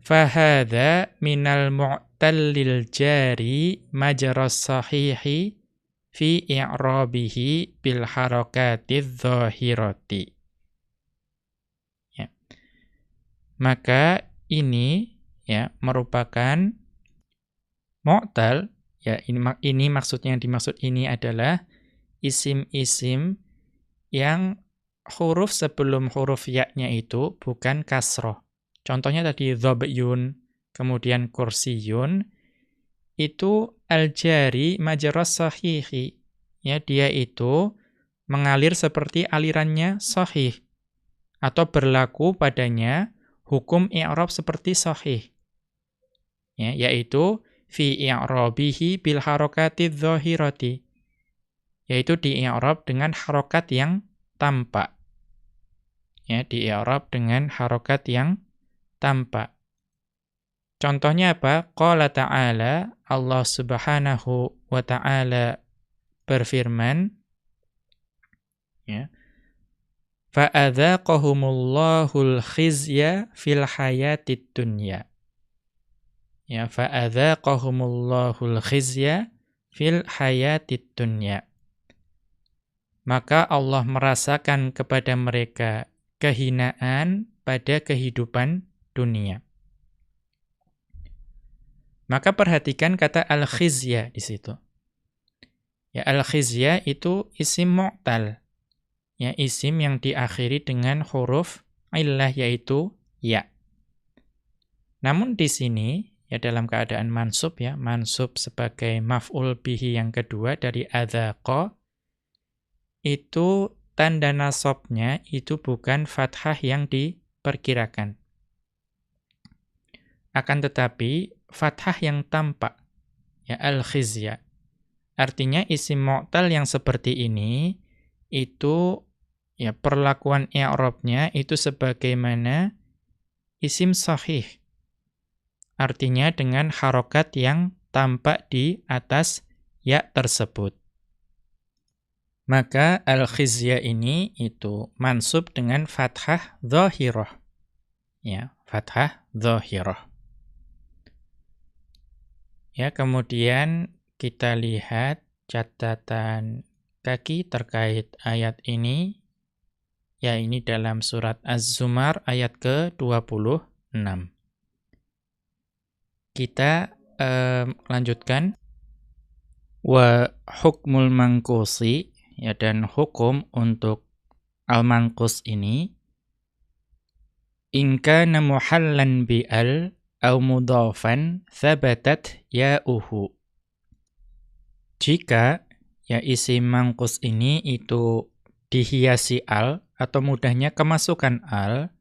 Fahada minal mu'tallil jari majras sahihi fi i'rabihi bil harakatiz zahirati. Ya. Maka ini ya merupakan mu'tal Ya, ini ini maksudnya yang dimaksud ini adalah isim-isim yang huruf sebelum huruf ya-nya itu bukan kasroh. Contohnya tadi dhab'yun, kemudian kursiyun, itu al-jari sahihi. Ya, dia itu mengalir seperti alirannya sahih. Atau berlaku padanya hukum i'rab seperti sahih. Ya, yaitu fi i'rabihi bil harakati dhahirati yaitu di i'rab dengan harokat yang tampak ya di i'rab dengan harokat yang tampak. Contohnya apa? Qala ta'ala Allah Subhanahu wa ta'ala berfirman ya fa'adzaqahumullahul khizya fil hayatid dunya. Ya fa'adzaqahumullahul khizya fil hayatid dunya. Maka Allah merasakan kepada mereka kehinaan pada kehidupan dunia. Maka perhatikan kata al-khizya di situ. Ya al-khizya itu isim mu'tal. Ya isim yang diakhiri dengan huruf illah yaitu ya. Namun di sini ya dalam keadaan mansub ya, mansub sebagai maf'ul bihi yang kedua dari adzaqa itu tanda nasabnya itu bukan fathah yang diperkirakan. Akan tetapi fathah yang tampak ya al-khizya. Artinya isim mu'tal yang seperti ini itu ya perlakuan i'rabnya itu sebagaimana isim sahih artinya dengan harokat yang tampak di atas ya tersebut. Maka al-khizya ini itu mansub dengan fathah zahirah. Ya, fathah zahirah. Ya, kemudian kita lihat catatan kaki terkait ayat ini. Ya, ini dalam surat Az-Zumar ayat ke-26. Kita eh, lanjutkan. Wa hukmul mangkusi, ya dan hukum untuk al-mangkus ini, Inka muhallan bi'al au mudhafan thabatat ya'uhu. Jika ya isi mangkus ini itu dihiasi al atau mudahnya kemasukan al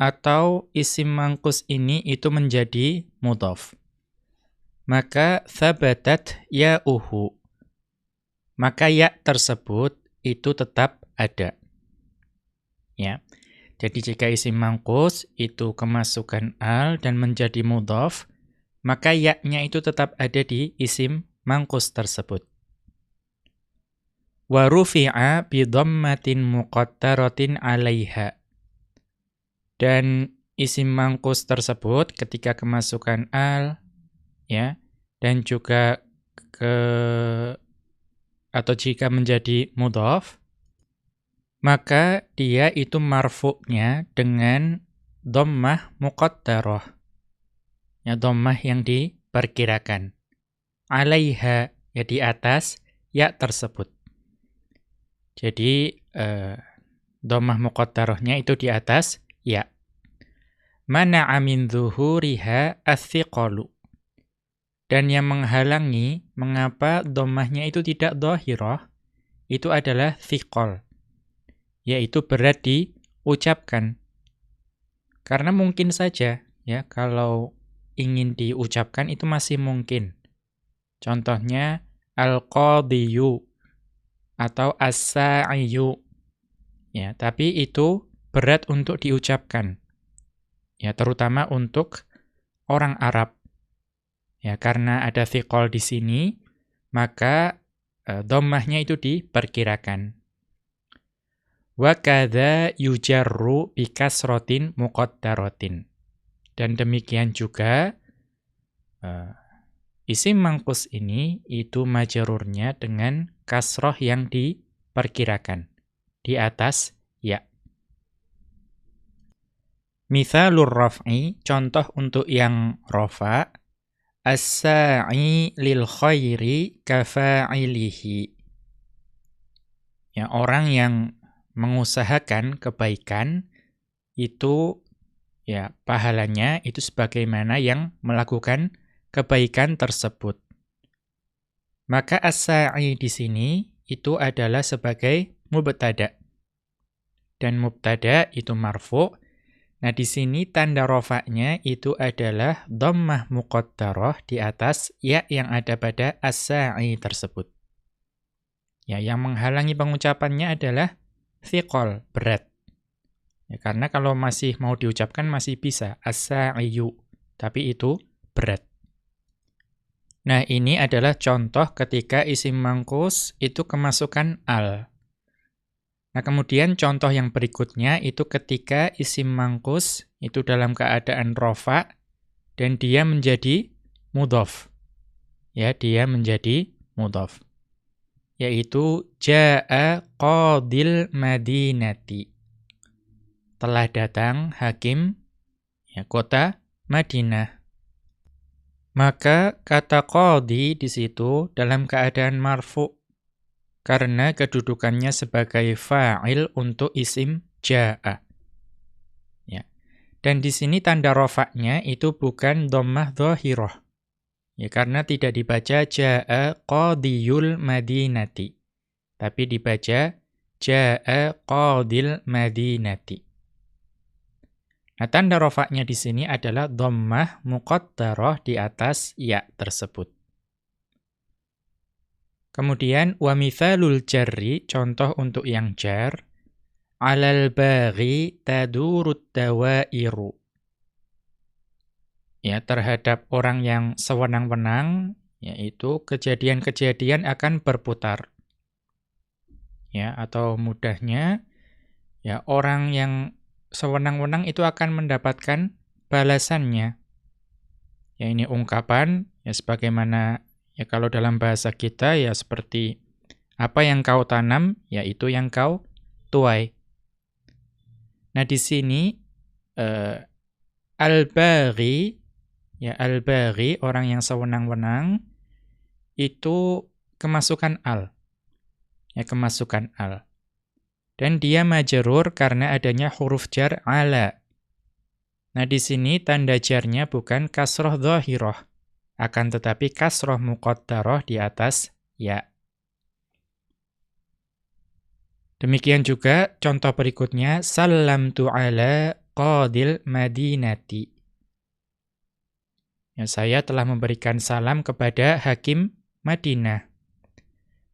atau isi mangkus ini itu menjadi mudhaf. Maka thabatat ya'uhu. Maka ya tersebut itu tetap ada. Ya. Jadi jika isim mangkus itu kemasukan al dan menjadi mudhaf, maka yaknya itu tetap ada di isim mangkus tersebut. Wa rufi'a bi dhammatin muqattaratin 'alaiha. Dan isim mangkus tersebut ketika kemasukan al ya dan juga ke atau jika menjadi mudhaf maka dia itu marfu'nya dengan dhammah muqaddarah. Ya dhammah yang diperkirakan. Alaiha ya di atas ya tersebut. Jadi eh, dhammah muqaddarahnya itu di atas ya. Mana amin zuhuriha athiqalu. Dan yang menghalangi mengapa dhammahnya itu tidak dhahirah itu adalah thiqal yaitu berat diucapkan. Karena mungkin saja ya kalau ingin diucapkan itu masih mungkin. Contohnya al-qadhiyu atau as-sa'iyu. Ya, tapi itu berat untuk diucapkan. Ya, terutama untuk orang Arab. Ya, karena ada thiqol di sini, maka e, dhammahnya itu diperkirakan. Wa kadza yujarru bi kasratin muqaddaratin. Dan demikian juga uh, isim mangkus ini itu majarurnya dengan kasroh yang diperkirakan di atas ya. Mithalur raf'i, contoh untuk yang rofa, as-sa'i lil khairi kafa'ilihi. Ya, orang yang mengusahakan kebaikan itu ya pahalanya itu sebagaimana yang melakukan kebaikan tersebut. Maka as-sa'i di sini itu adalah sebagai mubtada. Dan mubtada itu marfu. Nah, di sini tanda rofaknya itu adalah dhammah muqaddarah di atas ya yang ada pada as-sa'i tersebut. Ya, yang menghalangi pengucapannya adalah thiqal, berat. Ya, karena kalau masih mau diucapkan masih bisa, as-sa'iyu. Tapi itu berat. Nah, ini adalah contoh ketika isim mangkus itu kemasukan al. Nah, kemudian contoh yang berikutnya itu ketika isim mangkus itu dalam keadaan rofa dan dia menjadi mudhof. Ya, dia menjadi mudhof yaitu jaa qadil madinati. Telah datang hakim ya kota Madinah. Maka kata qadi di situ dalam keadaan marfu karena kedudukannya sebagai fa'il untuk isim jaa. Ya. Dan di sini tanda rofaknya itu bukan dhammah dhahirah. Ya karena tidak dibaca jaa qadiyul madinati. Tapi dibaca jaa qadil madinati. Nah, tanda rofaknya di sini adalah dhammah muqaddarah di atas ya tersebut. Kemudian wa mithalul jarri, contoh untuk yang jar, alal baghi tadurut dawairu. Ya terhadap orang yang sewenang-wenang yaitu kejadian-kejadian akan berputar. Ya, atau mudahnya ya orang yang sewenang-wenang itu akan mendapatkan balasannya. Ya ini ungkapan ya sebagaimana ya kalau dalam bahasa kita ya seperti apa yang kau tanam yaitu yang kau tuai. Nah di sini uh, al-baghi ya al-baghi orang yang sewenang-wenang itu kemasukan al. Ya kemasukan al. Dan dia majerur karena adanya huruf jar ala. Nah di sini tanda jarnya bukan kasroh zahiroh, akan tetapi kasroh muqaddaroh di atas ya. Demikian juga contoh berikutnya salam tu ala qadil madinati. Ya, saya telah memberikan salam kepada hakim Madinah.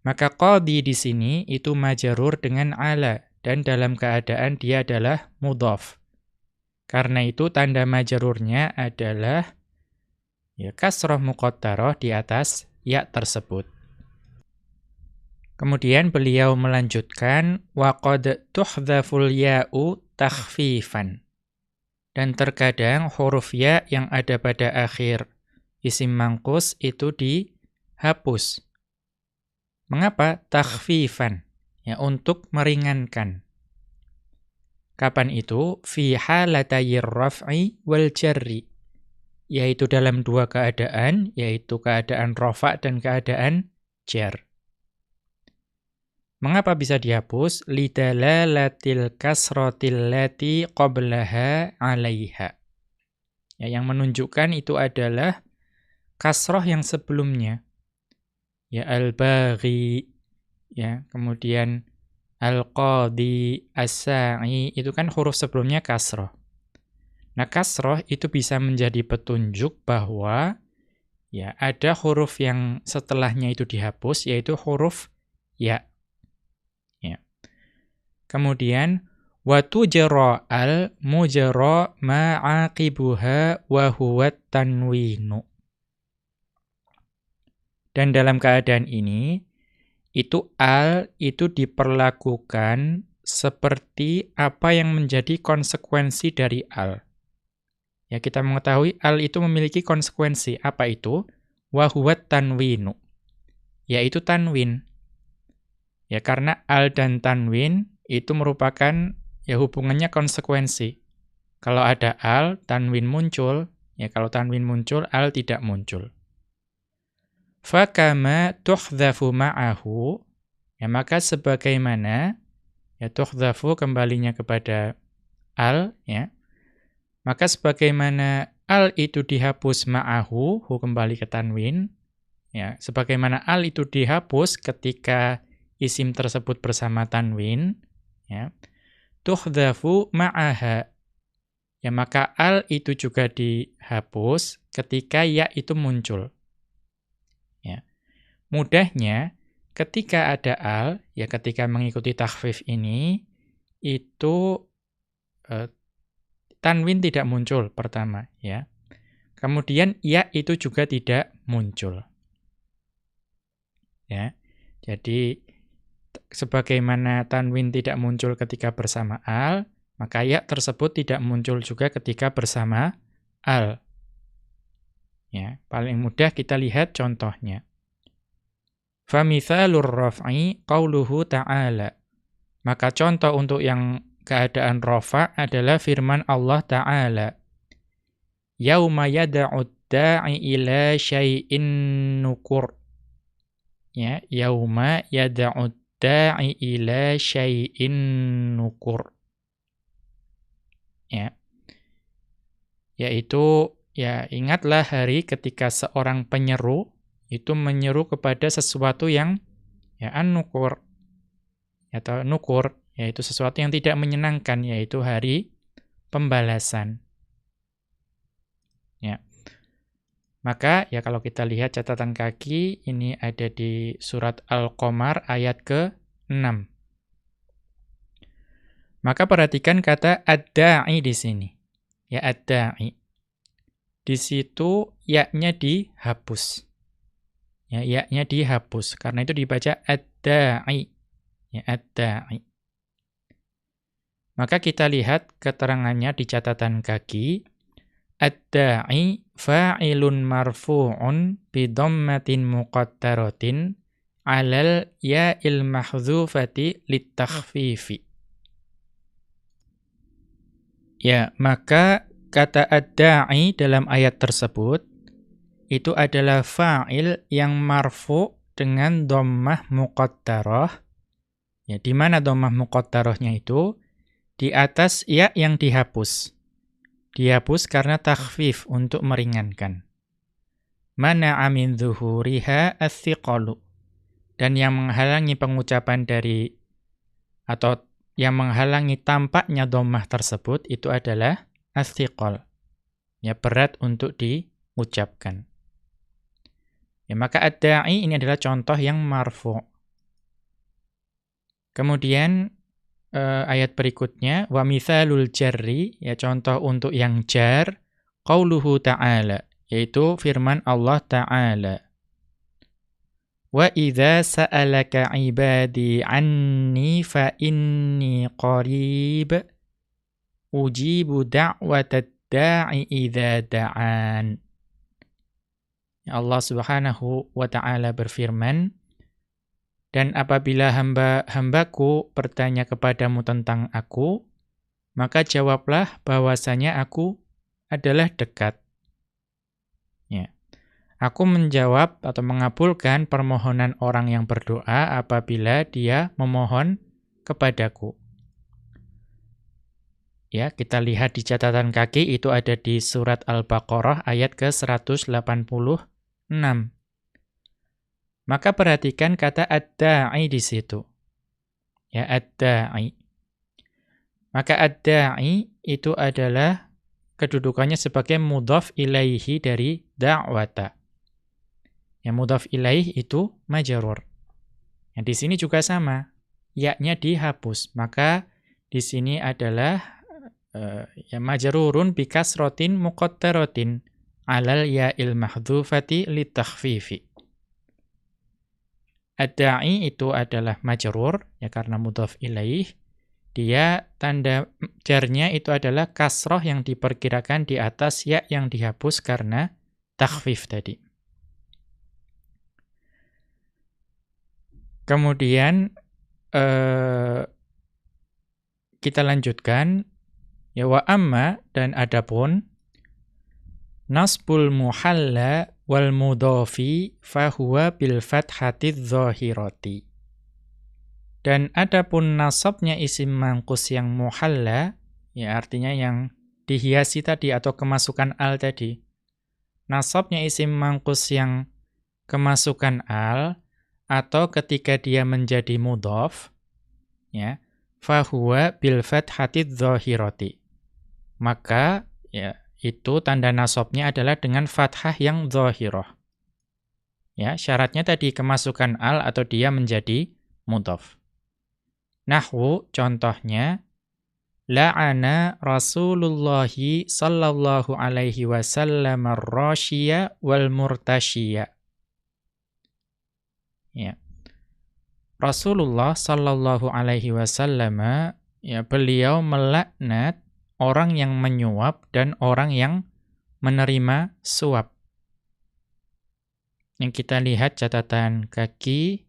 Maka qadi di sini itu majarur dengan ala dan dalam keadaan dia adalah mudhaf. Karena itu tanda majarurnya adalah ya kasroh muqaddarah di atas ya tersebut. Kemudian beliau melanjutkan waqad tuhdhaful ya'u takhfifan. Dan terkadang huruf ya yang ada pada akhir isim mangkus itu dihapus. Mengapa? Takhfifan. Ya, untuk meringankan. Kapan itu? Fi halatayir raf'i wal jarri. Yaitu dalam dua keadaan, yaitu keadaan rofa dan keadaan jar. Mengapa bisa dihapus? Lidalalatil kasrotil lati qoblaha alaiha. Ya, yang menunjukkan itu adalah kasroh yang sebelumnya. Ya al-baghi, ya kemudian al-qadi, as-sa'i, itu kan huruf sebelumnya kasroh. Nah kasroh itu bisa menjadi petunjuk bahwa ya ada huruf yang setelahnya itu dihapus, yaitu huruf ya. Kemudian watu jero al mujara ma'aqibuha wa huwa tanwinu. Dan dalam keadaan ini itu al itu diperlakukan seperti apa yang menjadi konsekuensi dari al. Ya kita mengetahui al itu memiliki konsekuensi. Apa itu? Wa huwa tanwinu. Yaitu tanwin. Ya karena al dan tanwin itu merupakan ya hubungannya konsekuensi. Kalau ada al, tanwin muncul, ya kalau tanwin muncul, al tidak muncul. Fakama tuhdhafu ma'ahu, ya maka sebagaimana, ya tuhdhafu kembalinya kepada al, ya, maka sebagaimana al itu dihapus ma'ahu, hu kembali ke tanwin, ya, sebagaimana al itu dihapus ketika isim tersebut bersama tanwin, ya. Tuhdhafu ma'aha. Ya maka al itu juga dihapus ketika ya itu muncul. Ya. Mudahnya ketika ada al ya ketika mengikuti takhfif ini itu eh, tanwin tidak muncul pertama ya. Kemudian ya itu juga tidak muncul. Ya. Jadi sebagaimana tanwin tidak muncul ketika bersama al, maka ya tersebut tidak muncul juga ketika bersama al. Ya, paling mudah kita lihat contohnya. Famithalur raf'i qauluhu ta'ala. Maka contoh untuk yang keadaan rafa adalah firman Allah Ta'ala. Yauma yada'ud da'i ila syai'in nukur. Ya, yauma da'i ila syai'in nukur. Ya. Yaitu ya ingatlah hari ketika seorang penyeru itu menyeru kepada sesuatu yang ya an-nukur atau nukur yaitu sesuatu yang tidak menyenangkan yaitu hari pembalasan. Ya. Maka ya kalau kita lihat catatan kaki ini ada di surat Al-Qamar ayat ke-6. Maka perhatikan kata ad-da'i di sini. Ya ad-da'i. di situ yaknya dihapus. Ya, yaknya dihapus. Karena itu dibaca ad-da'i. Ya, ad-da'i. Maka kita lihat keterangannya di catatan kaki. Ad-da'i fa'ilun marfu'un bidhammatin muqaddaratin alal ya'il mahdzufati litakhfifi. Ya, maka kata ad-da'i dalam ayat tersebut itu adalah fa'il yang marfu dengan dhammah muqaddarah. Ya, di mana dhammah muqaddarahnya itu? Di atas ya yang dihapus. Dihapus karena takhfif untuk meringankan. Mana amin zuhuriha as-siqalu. Dan yang menghalangi pengucapan dari atau yang menghalangi tampaknya dhammah tersebut itu adalah as-siqal. Ya berat untuk diucapkan. Ya, maka ad-da'i ini adalah contoh yang marfu. Kemudian eh, ayat berikutnya wa mithalul jarri ya contoh untuk yang jar qauluhu ta'ala yaitu firman Allah taala. Wa idza sa'alaka 'ibadi 'anni fa inni qarib ujibu da'watad da'i idza da'an. Allah Subhanahu wa taala berfirman, "Dan apabila hamba-hambaku bertanya kepadamu tentang aku, maka jawablah bahwasanya aku adalah dekat." Ya. Aku menjawab atau mengabulkan permohonan orang yang berdoa apabila dia memohon kepadaku. Ya, kita lihat di catatan kaki itu ada di surat Al-Baqarah ayat ke-180 6. Maka perhatikan kata ad-da'i di situ. Ya, ad-da'i. Maka ad-da'i itu adalah kedudukannya sebagai mudhaf ilaihi dari da'wata. Ya, mudhaf ilaih itu majarur. Yang di sini juga sama. Yaknya dihapus. Maka di sini adalah uh, ya majrurun bikasrotin muqattaratin alal ya'il mahdhufati litakhfifi. Ad-da'i itu adalah majrur ya karena mudhaf ilaih. Dia tanda jarnya itu adalah kasroh yang diperkirakan di atas ya yang dihapus karena takhfif tadi. Kemudian eh, kita lanjutkan ya wa amma dan adapun Nasbul muhalla wal mudhafi fahuwa bil fathati dhahirati. Dan adapun nasabnya isim mangkus yang muhalla, ya artinya yang dihiasi tadi atau kemasukan al tadi. Nasabnya isim mangkus yang kemasukan al atau ketika dia menjadi mudhaf, ya, fahuwa bil fathati dhahirati. Maka ya itu tanda nasabnya adalah dengan fathah yang zahirah. Ya, syaratnya tadi kemasukan al atau dia menjadi mudhaf. Nahwu contohnya la'ana Rasulullah sallallahu alaihi wasallam ar-rashiya wal murtashiya. Ya. Rasulullah sallallahu alaihi wasallam ya beliau melaknat orang yang menyuap dan orang yang menerima suap. Yang kita lihat catatan kaki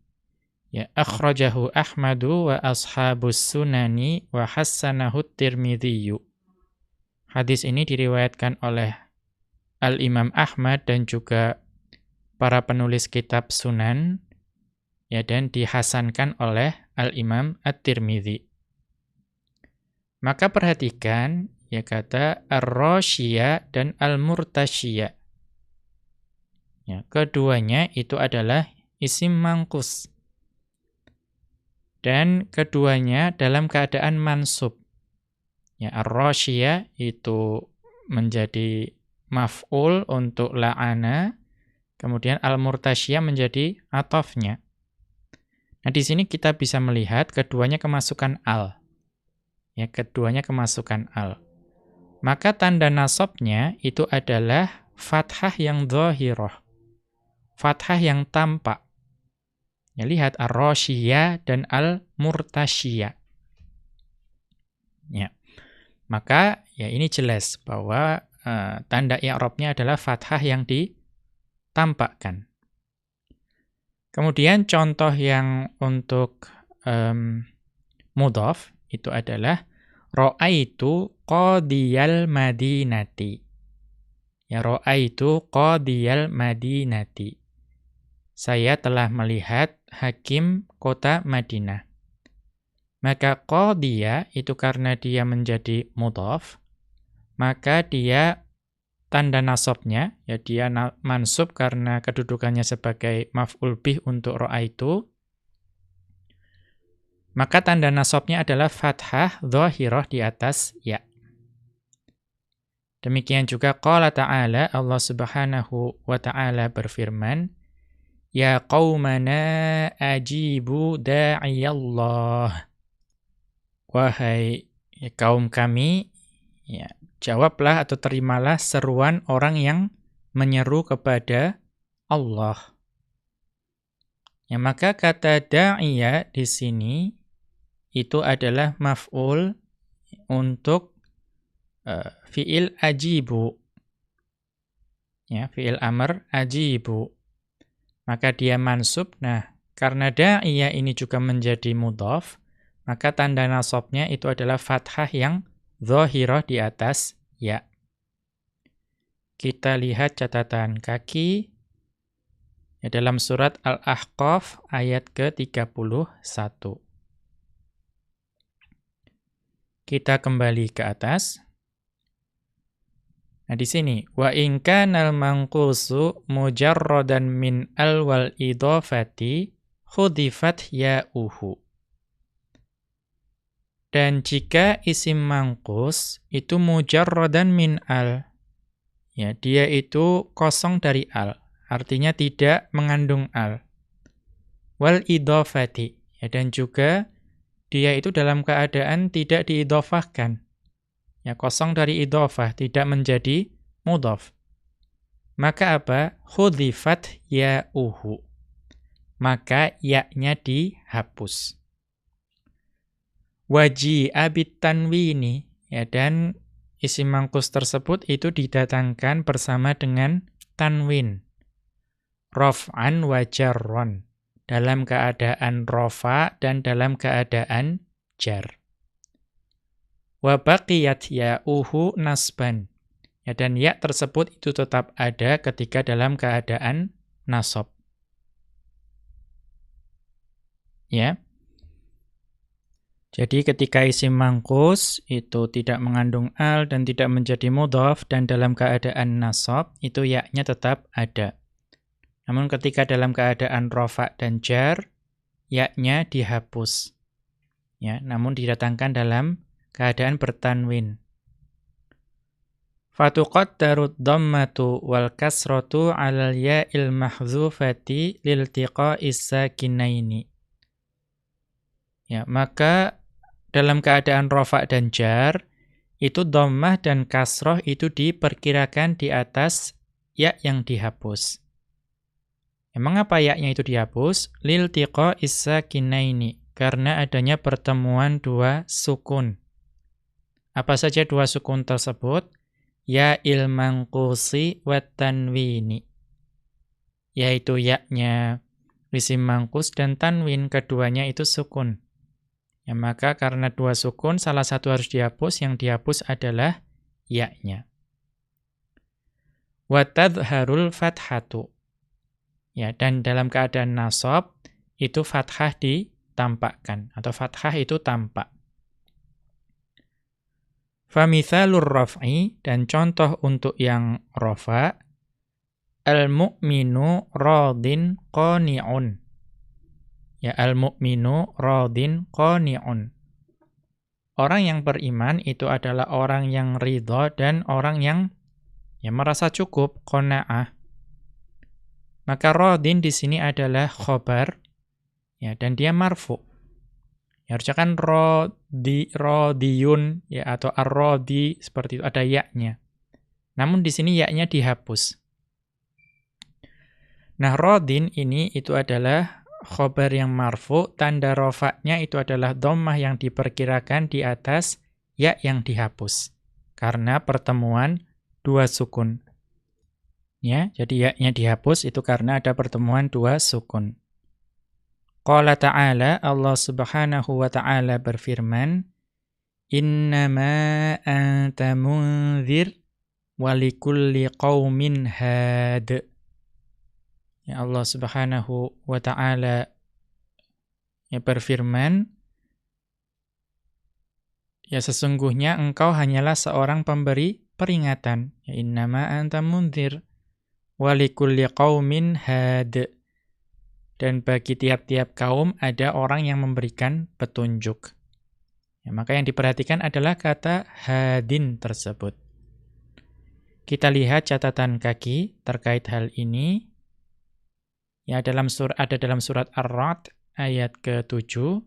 ya akhrajahu Ahmadu wa ashabus sunani wa hassanahu Tirmidzi. Hadis ini diriwayatkan oleh Al-Imam Ahmad dan juga para penulis kitab Sunan ya dan dihasankan oleh Al-Imam At-Tirmidzi. Maka perhatikan ya kata ar dan al-murtasyia. Ya, keduanya itu adalah isim mangkus. Dan keduanya dalam keadaan mansub. Ya, ar itu menjadi maf'ul untuk la'ana, kemudian al-murtasyia menjadi atofnya. Nah, di sini kita bisa melihat keduanya kemasukan al. Ya, keduanya kemasukan al. Maka tanda nasabnya itu adalah fathah yang dhahirah. Fathah yang tampak. Ya, lihat ar-rasyiyah dan al-murtasyiyah. Ya. Maka ya ini jelas bahwa uh, tanda i'rabnya adalah fathah yang ditampakkan. Kemudian contoh yang untuk um, mudhaf itu adalah ra'aitu qadiyal madinati. Ya ra'aitu qadiyal madinati. Saya telah melihat hakim kota Madinah. Maka qadiyah itu karena dia menjadi mudhaf, maka dia tanda nasabnya, ya dia mansub karena kedudukannya sebagai maf'ul bih untuk ra'aitu, maka tanda nasabnya adalah fathah dhahirah di atas ya. Demikian juga qala ta'ala Allah Subhanahu wa taala berfirman, Ya qaumana ajibu da'iyallah. Wahai ya, kaum kami, ya, jawablah atau terimalah seruan orang yang menyeru kepada Allah. Ya, maka kata da'iyah di sini itu adalah maf'ul untuk uh, fi'il ajibu. Ya, fi'il amr ajibu maka dia mansub. Nah, karena da'iyah ini juga menjadi mudhaf, maka tanda nasabnya itu adalah fathah yang zahirah di atas ya. Kita lihat catatan kaki ya, dalam surat Al-Ahqaf ayat ke-31. Kita kembali ke atas. Nah di sini wa in kanal manqusu mujarradan min al wal idhafati khudifat ya'uhu. Dan jika isim mangkus itu mujarradan min al. Ya, dia itu kosong dari al, artinya tidak mengandung al. Wal idhafati. Ya, dan juga dia itu dalam keadaan tidak diidhafahkan. Ya, kosong dari idhofah, tidak menjadi mudhaf. Maka apa? Hudhifat ya'uhu. Maka ya-nya dihapus. Waji abit tanwini. Ya, dan isim mangkus tersebut itu didatangkan bersama dengan tanwin. Rof'an wajarron. Dalam keadaan rofa dan dalam keadaan jar wa baqiyat ya'uhu nasban. Ya, dan ya tersebut itu tetap ada ketika dalam keadaan nasab. Ya. Jadi ketika isim mangkus itu tidak mengandung al dan tidak menjadi mudhaf dan dalam keadaan nasab itu ya-nya tetap ada. Namun ketika dalam keadaan rofa dan jar ya-nya dihapus. Ya, namun didatangkan dalam keadaan bertanwin. Fatuqaddaru dhammatu wal kasratu 'alal ya'il mahdzufati liltiqa'is sakinaini. Ya, maka dalam keadaan rofa dan jar itu dhammah dan kasroh itu diperkirakan di atas ya yang dihapus. Emang apa ya-nya itu dihapus? Liltiqa'is sakinaini, karena adanya pertemuan dua sukun. Apa saja dua sukun tersebut? Ya ilmangkusi wa tanwini. Yaitu yaknya isim mangkus dan tanwin, keduanya itu sukun. Ya, maka karena dua sukun, salah satu harus dihapus, yang dihapus adalah yaknya. Wa tadharul fathatu. Ya, dan dalam keadaan nasab, itu fathah ditampakkan, atau fathah itu tampak. Famithalur raf'i dan contoh untuk yang rafa al-mu'minu radin qani'un. Ya al-mu'minu radin qani'un. Orang yang beriman itu adalah orang yang ridha dan orang yang yang merasa cukup qanaah. Maka radin di sini adalah khobar ya dan dia marfu. Ya, harusnya kan rodi, rodiyun ya atau arrodi seperti itu ada yaknya. Namun di sini yaknya dihapus. Nah, rodin ini itu adalah khobar yang marfu, tanda rofaknya itu adalah dhammah yang diperkirakan di atas ya yang dihapus. Karena pertemuan dua sukun. Ya, jadi ya-nya dihapus itu karena ada pertemuan dua sukun. Qala ta'ala, Allah subhanahu wa ta'ala berfirman, Innama anta munzir walikulli qawmin had. Ya Allah subhanahu wa ta'ala ya berfirman, Ya sesungguhnya engkau hanyalah seorang pemberi peringatan. Ya innama anta munzir walikulli qaumin had. Dan bagi tiap-tiap kaum ada orang yang memberikan petunjuk. Ya, maka yang diperhatikan adalah kata hadin tersebut. Kita lihat catatan kaki terkait hal ini. Ya dalam sur ada dalam surat Ar-Ra'd ayat ke-7.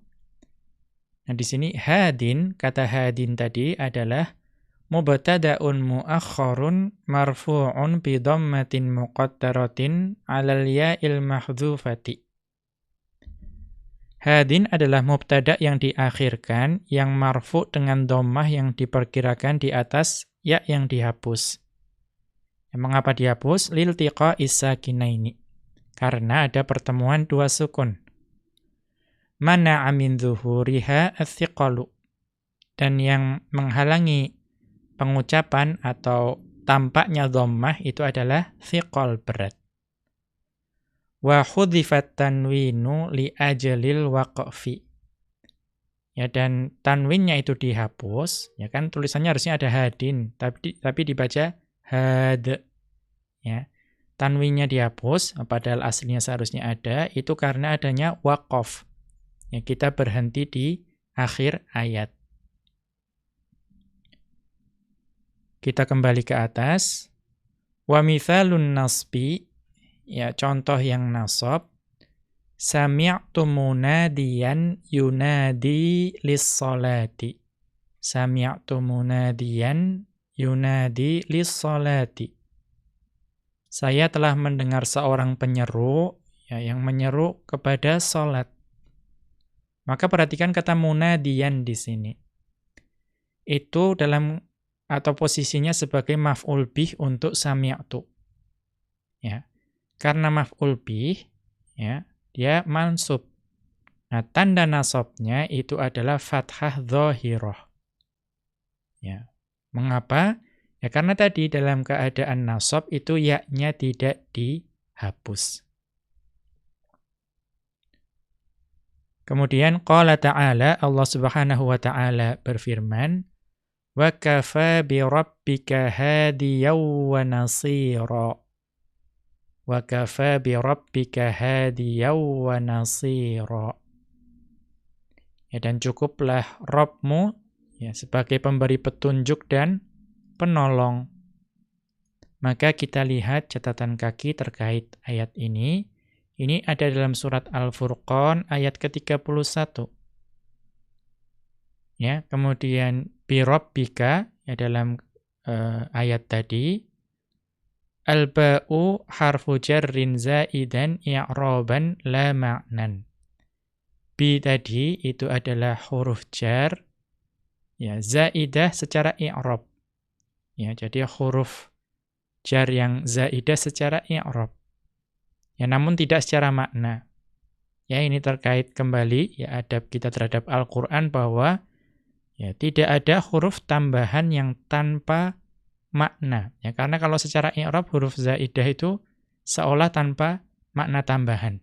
Nah di sini hadin kata hadin tadi adalah mubtada'un muakhkharun marfu'un bi dhammatin muqaddaratin 'alal ya'il mahdhufati. Hadin adalah mubtada yang diakhirkan yang marfu dengan dhammah yang diperkirakan di atas ya yang dihapus. Ya, mengapa dihapus? Lil tiqa isakinaini. Karena ada pertemuan dua sukun. Mana amin zuhuriha athiqalu. Dan yang menghalangi pengucapan atau tampaknya dhammah itu adalah thiqal berat. Wa hudhifat tanwinu li ajalil waqfi. Ya dan tanwinnya itu dihapus, ya kan tulisannya harusnya ada hadin, tapi tapi dibaca had. Ya. Tanwinnya dihapus, padahal aslinya seharusnya ada, itu karena adanya waqaf. Ya, kita berhenti di akhir ayat. Kita kembali ke atas. Wa mithalun nasbi, ya contoh yang nasab. Sami'tu munadiyan yunadi lis-salati. Sami'tu munadiyan yunadi lis-salati. Saya telah mendengar seorang penyeru ya, yang menyeru kepada salat. Maka perhatikan kata munadiyan di sini. Itu dalam atau posisinya sebagai maf'ul bih untuk sami'tu. Ya. Karena maf'ul bih ya, dia mansub. Nah, tanda nasabnya itu adalah fathah dhahirah. Ya. Mengapa? Ya karena tadi dalam keadaan nasab itu yaknya tidak dihapus. Kemudian qala ta'ala Allah Subhanahu wa taala berfirman Wa kafa bi rabbika hadiyaw wa nasira. Wa kafa bi rabbika hadiyaw wa nasira. Ya dan cukuplah Rabbmu ya sebagai pemberi petunjuk dan penolong. Maka kita lihat catatan kaki terkait ayat ini. Ini ada dalam surat Al-Furqan ayat ke-31. Ya, kemudian birabbika ya dalam uh, ayat tadi al-ba'u harfu jarrin zaidan i'raban la ma'nan. Bi tadi itu adalah huruf jar ya zaidah secara i'rab. Ya, jadi huruf jar yang zaidah secara i'rab. Ya, namun tidak secara makna. Ya, ini terkait kembali ya adab kita terhadap Al-Qur'an bahwa Ya, tidak ada huruf tambahan yang tanpa makna. Ya, karena kalau secara i'rab huruf zaidah itu seolah tanpa makna tambahan.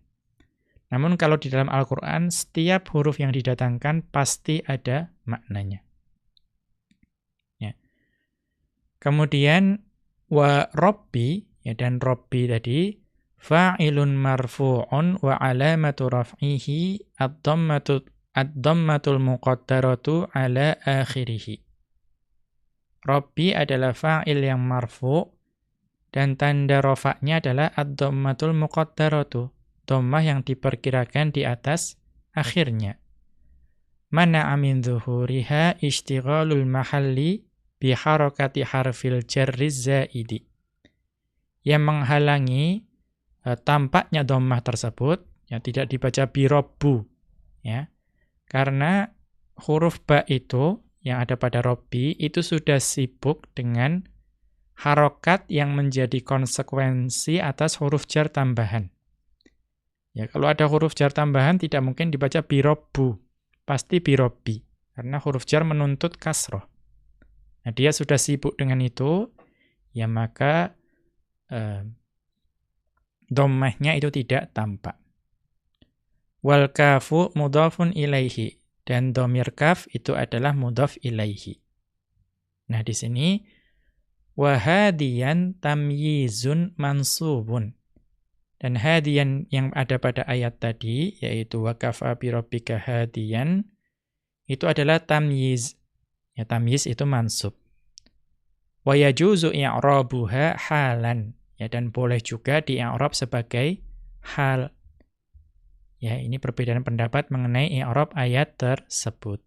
Namun kalau di dalam Al-Qur'an setiap huruf yang didatangkan pasti ada maknanya. Ya. Kemudian wa rabbi ya dan rabbi tadi fa'ilun marfu'un wa alamatu raf'ihi ad-dhammatu ad-dhammatul muqaddaratu ala akhirih. Rabbi adalah fa'il yang marfu dan tanda rofaknya adalah ad-dhammatul muqaddaratu, dhammah yang diperkirakan di atas akhirnya. Mana amin zuhuriha ishtighalul mahalli biharakati harfil jarri zaidi. Yang menghalangi uh, tampaknya dhammah tersebut ya tidak dibaca birabbu ya. Karena huruf ba itu yang ada pada robbi itu sudah sibuk dengan harokat yang menjadi konsekuensi atas huruf jar tambahan. Ya, kalau ada huruf jar tambahan tidak mungkin dibaca birobbu, pasti birobbi, karena huruf jar menuntut kasroh. Nah, dia sudah sibuk dengan itu, ya maka eh, dommahnya itu tidak tampak. Wal kafu mudhafun ilaihi. Dan domir kaf itu adalah mudhaf ilaihi. Nah, di sini wahadiyan tamyizun mansubun. Dan hadiyan yang ada pada ayat tadi, yaitu wakafa birobika hadiyan, itu adalah tamyiz. Ya, tamyiz itu mansub. Wa yajuzu i'rabuha halan. Ya, dan boleh juga di-i'rab sebagai hal. Ya, ini perbedaan pendapat mengenai i'rab ayat tersebut.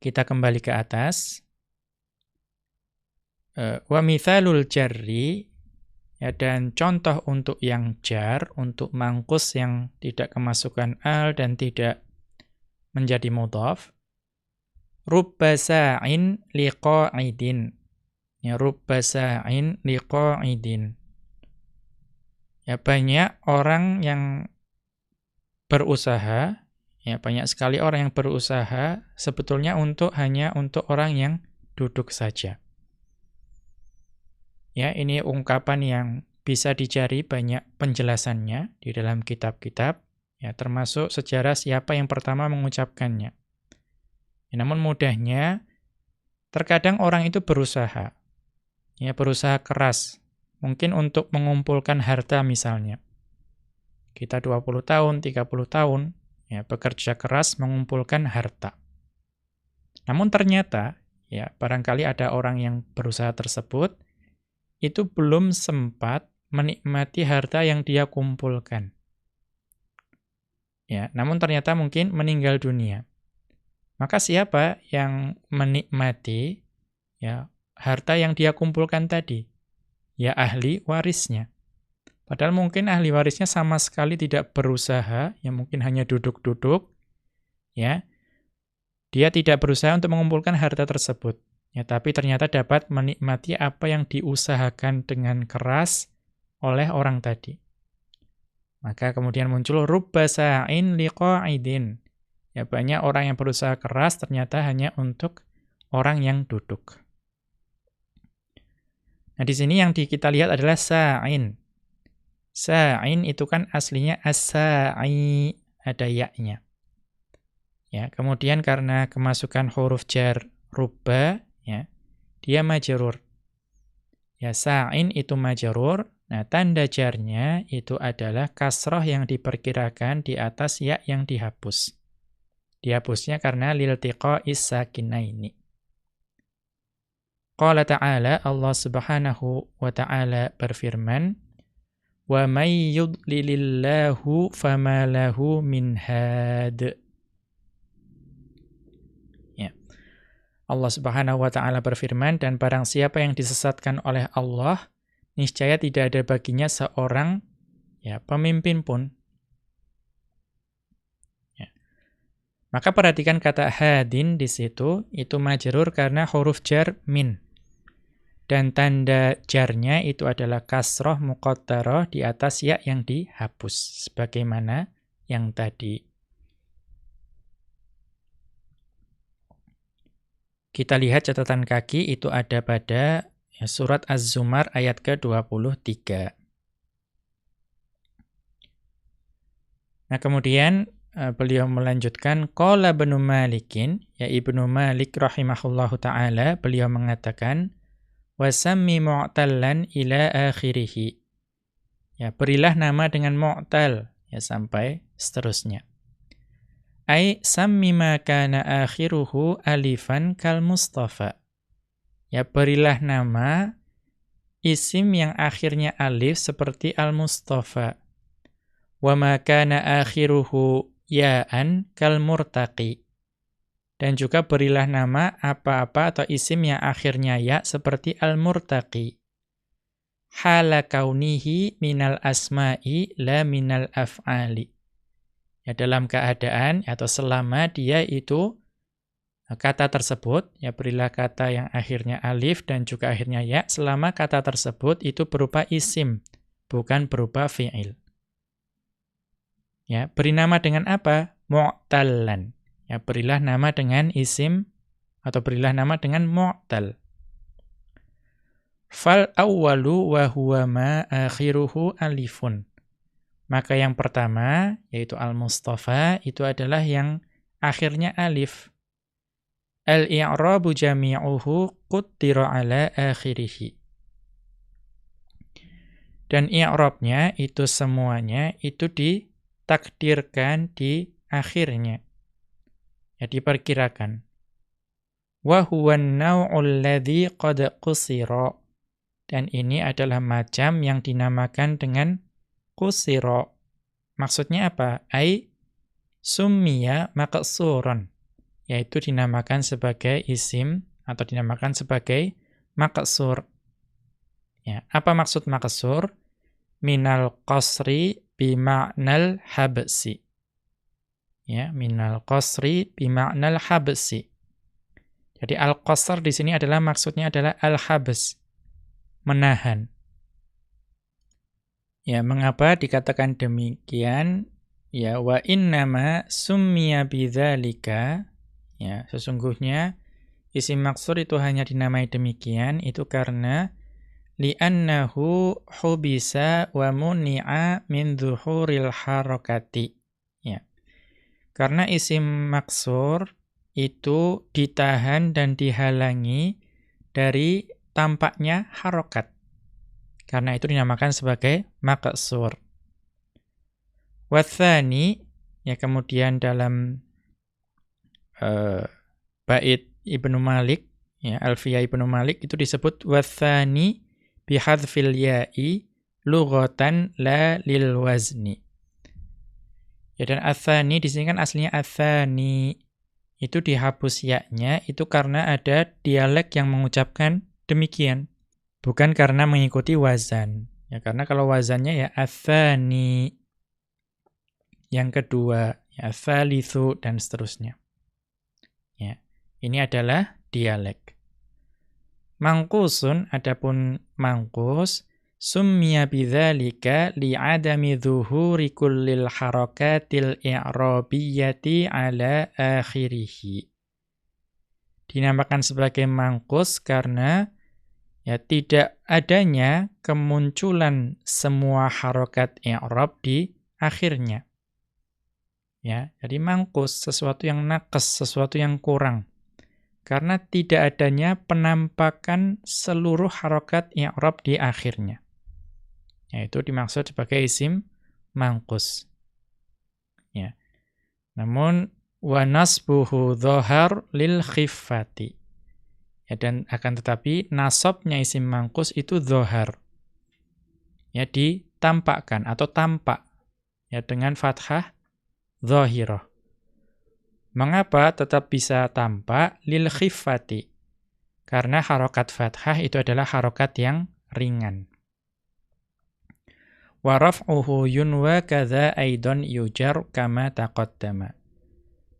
Kita kembali ke atas. Eh, wa mithalul jarri ya dan contoh untuk yang jar untuk mangkus yang tidak kemasukan al dan tidak menjadi mudhaf rubba sa'in liqa'idin ya rubba sa'in liqa'idin ya banyak orang yang berusaha ya banyak sekali orang yang berusaha sebetulnya untuk hanya untuk orang yang duduk saja Ya, ini ungkapan yang bisa dicari banyak penjelasannya di dalam kitab-kitab, ya termasuk sejarah siapa yang pertama mengucapkannya. Ya, namun mudahnya terkadang orang itu berusaha. Ya, berusaha keras. Mungkin untuk mengumpulkan harta misalnya. Kita 20 tahun, 30 tahun ya bekerja keras mengumpulkan harta. Namun ternyata ya barangkali ada orang yang berusaha tersebut itu belum sempat menikmati harta yang dia kumpulkan. Ya, namun ternyata mungkin meninggal dunia. Maka siapa yang menikmati ya harta yang dia kumpulkan tadi? Ya ahli warisnya. Padahal mungkin ahli warisnya sama sekali tidak berusaha, ya mungkin hanya duduk-duduk, ya. Dia tidak berusaha untuk mengumpulkan harta tersebut. Ya, tapi ternyata dapat menikmati apa yang diusahakan dengan keras oleh orang tadi. Maka kemudian muncul rubba sa'in liqa'idin. Ya, banyak orang yang berusaha keras ternyata hanya untuk orang yang duduk. Nah, di sini yang di, kita lihat adalah sa'in. Sa'in itu kan aslinya as-sa'i, ada yaknya. Ya, kemudian karena kemasukan huruf jar rubba ya dia majrur ya sa'in itu majrur nah tanda jarnya itu adalah kasroh yang diperkirakan di atas ya yang dihapus dihapusnya karena liltiqa'is sakinaini Qala ta'ala Allah Subhanahu wa ta'ala berfirman wa may yudlilillahu fama lahu min had Allah Subhanahu wa taala berfirman dan barang siapa yang disesatkan oleh Allah niscaya tidak ada baginya seorang ya pemimpin pun ya. Maka perhatikan kata hadin di situ itu majrur karena huruf jar min. Dan tanda jarnya itu adalah kasroh muqaddarah di atas ya yang dihapus sebagaimana yang tadi. Kita lihat catatan kaki itu ada pada ya, surat Az-Zumar ayat ke-23. Nah, kemudian uh, beliau melanjutkan qala Ibnu Malikin, ya Ibnu Malik rahimahullahu taala, beliau mengatakan wasammi mu'tallan ila akhirih. Ya, berilah nama dengan mu'tal ya sampai seterusnya. Ai sammi ma kana akhiruhu alifan kal Mustafa. Ya berilah nama isim yang akhirnya alif seperti al-Mustafa. Wa ma kana akhiruhu ya'an kal murtaqi. Dan juga berilah nama apa-apa atau isim yang akhirnya ya seperti al-murtaqi. Hala kaunihi minal asma'i la minal af'ali. Ya dalam keadaan atau selama dia itu kata tersebut, ya berilah kata yang akhirnya alif dan juga akhirnya ya, selama kata tersebut itu berupa isim, bukan berupa fi'il. Ya, beri nama dengan apa? Mu'tallan. Ya, berilah nama dengan isim atau berilah nama dengan mu'tal. Fal awwalu wa huwa ma akhiruhu alifun. Maka yang pertama, yaitu al-mustafa, itu adalah yang akhirnya alif. Al-i'rabu jami'uhu quttira ala akhirih. Dan i'rabnya itu semuanya itu di ditakdirkan di akhirnya. Ya diperkirakan. Wa huwa an-naw'ul ladzi qad qusira. Dan ini adalah macam yang dinamakan dengan qusira. Maksudnya apa? Ai summiya maqsuran. Yaitu dinamakan sebagai isim atau dinamakan sebagai maqsur. Ya, apa maksud maqsur? Minal qasri bima'nal habsi. Ya, minal qasri bima'nal habsi. Jadi al-qasr di sini adalah maksudnya adalah al-habs. Menahan. Ya, mengapa dikatakan demikian? Ya, wa innama summiya bidzalika. Ya, sesungguhnya isim maksur itu hanya dinamai demikian itu karena li'annahu hubisa wa muni'a min zuhuril harakati. Karena isim maksur itu ditahan dan dihalangi dari tampaknya harokat. Karena itu dinamakan sebagai maksur. Wathani, ya kemudian dalam uh, bait Ibnu Malik, ya Alfiyah Ibnu Malik itu disebut wathani bihadfil ya'i lughatan la lil wazni. Ya dan athani di sini kan aslinya athani. Itu dihapus ya-nya itu karena ada dialek yang mengucapkan demikian. Bukan karena mengikuti wazan. Ya karena kalau wazannya ya athani. Yang kedua, ya thalithu dan seterusnya. Ya. Ini adalah dialek. Mangkusun adapun mangkus summiya bidzalika li'adami dhuhuri kullil harakatil i'rabiyyati ala akhirih. Dinamakan sebagai mangkus karena ya tidak adanya kemunculan semua harokat i'rab di akhirnya. Ya, jadi mangkus sesuatu yang nakes, sesuatu yang kurang. Karena tidak adanya penampakan seluruh harokat i'rab di akhirnya. Yaitu dimaksud sebagai isim mangkus. Ya. Namun wa nasbuhu dhohar lil khiffati. Ya, dan akan tetapi nasabnya isim mangkus itu dhohar. Ya, ditampakkan atau tampak. Ya, dengan fathah dhohirah. Mengapa tetap bisa tampak lil khifati? Karena harokat fathah itu adalah harokat yang ringan. Wa raf'uhu yunwa kadza aidon yujar kama taqaddama.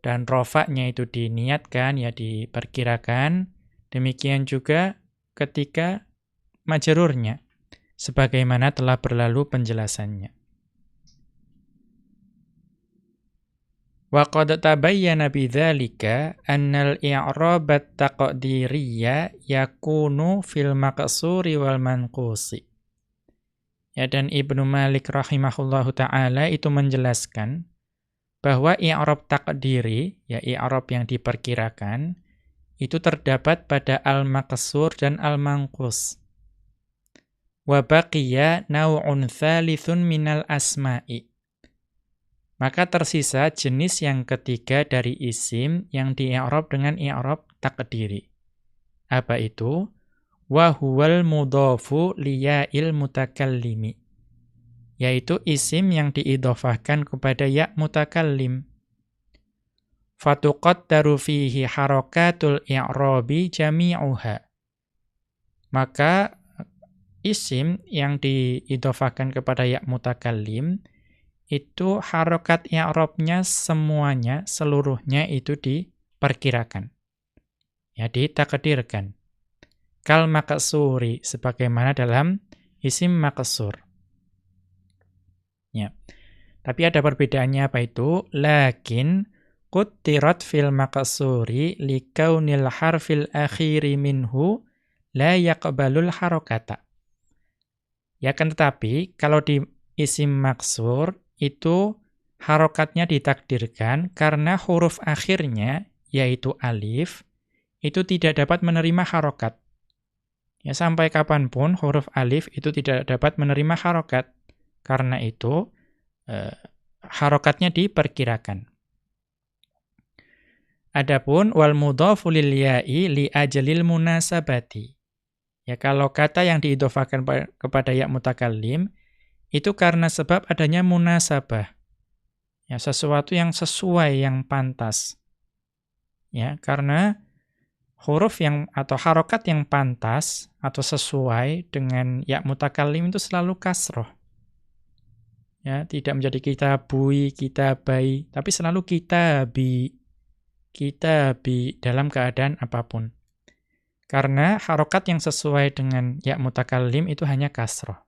Dan rofaknya itu diniatkan, ya diperkirakan. Demikian juga ketika majerurnya. Sebagaimana telah berlalu penjelasannya. Wa qad tabayyana bidzalika annal i'rab at-taqdiriyya yakunu fil maqsuri wal manqusi. Ya dan Ibnu Malik rahimahullahu taala itu menjelaskan bahwa i'rab takdiri, ya i'rab yang diperkirakan, itu terdapat pada al-maqsur dan al-manqus. Wa baqiya naw'un thalithun minal asma'i. Maka tersisa jenis yang ketiga dari isim yang di dengan i'rab takdiri. Apa itu? Wa huwal mudhafu liya'il mutakallimi. Yaitu isim yang diidhofahkan kepada ya mutakallim. fatuqattaru fihi harakatul i'rabi jami'uha. Maka isim yang diidofakan kepada ya mutakallim itu harokat i'rabnya semuanya, seluruhnya itu diperkirakan. Ya, ditakdirkan. Kal makasuri, sebagaimana dalam isim makasur. Ya. Tapi ada perbedaannya apa itu? Lakin Quttirat fil maqsuri likaunil harfil akhiri minhu la yaqbalul harokata. Ya kan tetapi kalau di isim maksur itu harokatnya ditakdirkan karena huruf akhirnya yaitu alif itu tidak dapat menerima harokat. Ya sampai kapan pun huruf alif itu tidak dapat menerima harokat. Karena itu eh, harokatnya diperkirakan. Adapun wal mudhafu lil ya'i li ajalil munasabati. Ya kalau kata yang diidhofakan kepada ya mutakallim itu karena sebab adanya munasabah. Ya sesuatu yang sesuai yang pantas. Ya karena huruf yang atau harokat yang pantas atau sesuai dengan ya mutakallim itu selalu kasroh. Ya, tidak menjadi kita bui, kita bayi, tapi selalu kita bi kita bi dalam keadaan apa pun. Karena harokat yang sesuai dengan ya mutakallim itu hanya kasroh.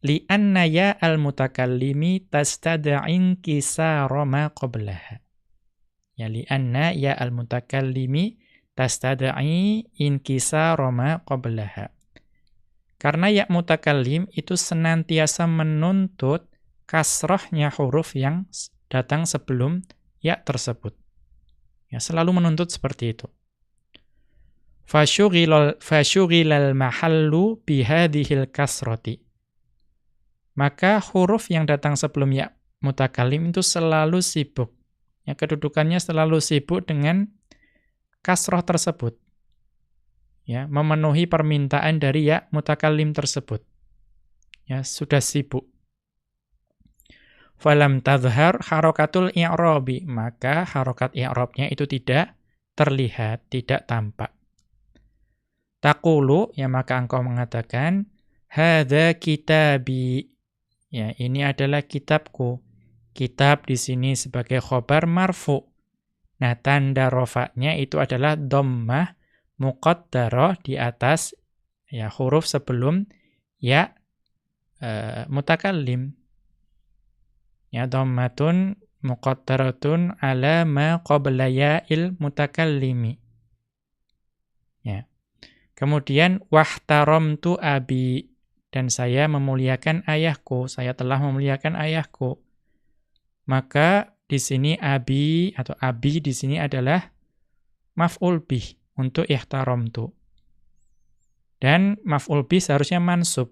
Li'anna ya al-mutakallimi tastada'in kisara ma qablaha. Ya li'anna ya al-mutakallimi tastada'i inkisara ma qablaha. Karena ya mutakallim itu senantiasa menuntut kasrohnya huruf yang datang sebelum ya tersebut. Ya, selalu menuntut seperti itu. Fasyughilal mahallu bihadhil kasrati. Maka huruf yang datang sebelum ya mutakalim itu selalu sibuk. Ya, kedudukannya selalu sibuk dengan kasroh tersebut. Ya, memenuhi permintaan dari ya mutakalim tersebut. Ya, sudah sibuk falam tadhhar harokatul i'rabi, maka harokat i'rabnya itu tidak terlihat, tidak tampak. Takulu, ya maka engkau mengatakan, hadza kitabi. Ya, ini adalah kitabku. Kitab di sini sebagai khobar marfu. Nah, tanda rofaknya itu adalah dhammah muqaddarah di atas ya huruf sebelum ya uh, mutakallim. Ya dhammatun muqattaratun ala ma qabla ya'il mutakallimi. Ya. Kemudian wahtaramtu abi dan saya memuliakan ayahku, saya telah memuliakan ayahku. Maka di sini abi atau abi di sini adalah maf'ul bih untuk ihtaramtu. Dan maf'ul bih seharusnya mansub.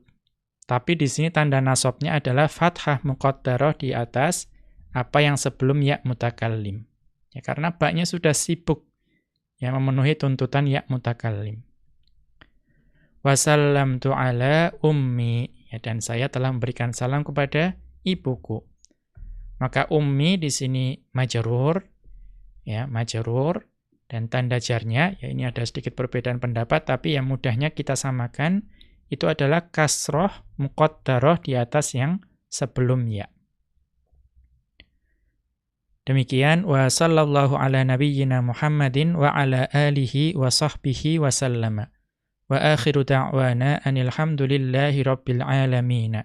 Tapi di sini tanda nasabnya adalah fathah muqaddarah di atas apa yang sebelum ya mutakallim. Ya karena baknya sudah sibuk yang memenuhi tuntutan ya mutakallim. Wasallamtu ala ummi ya dan saya telah memberikan salam kepada ibuku. Maka ummi di sini majrur ya majrur dan tanda jarnya ya ini ada sedikit perbedaan pendapat tapi yang mudahnya kita samakan itu adalah kasroh muqaddaroh di atas yang sebelum ya. Demikian wa sallallahu ala nabiyyina Muhammadin wa ala alihi wa sahbihi wa sallama. Wa akhiru da'wana anil hamdulillahi rabbil alamin.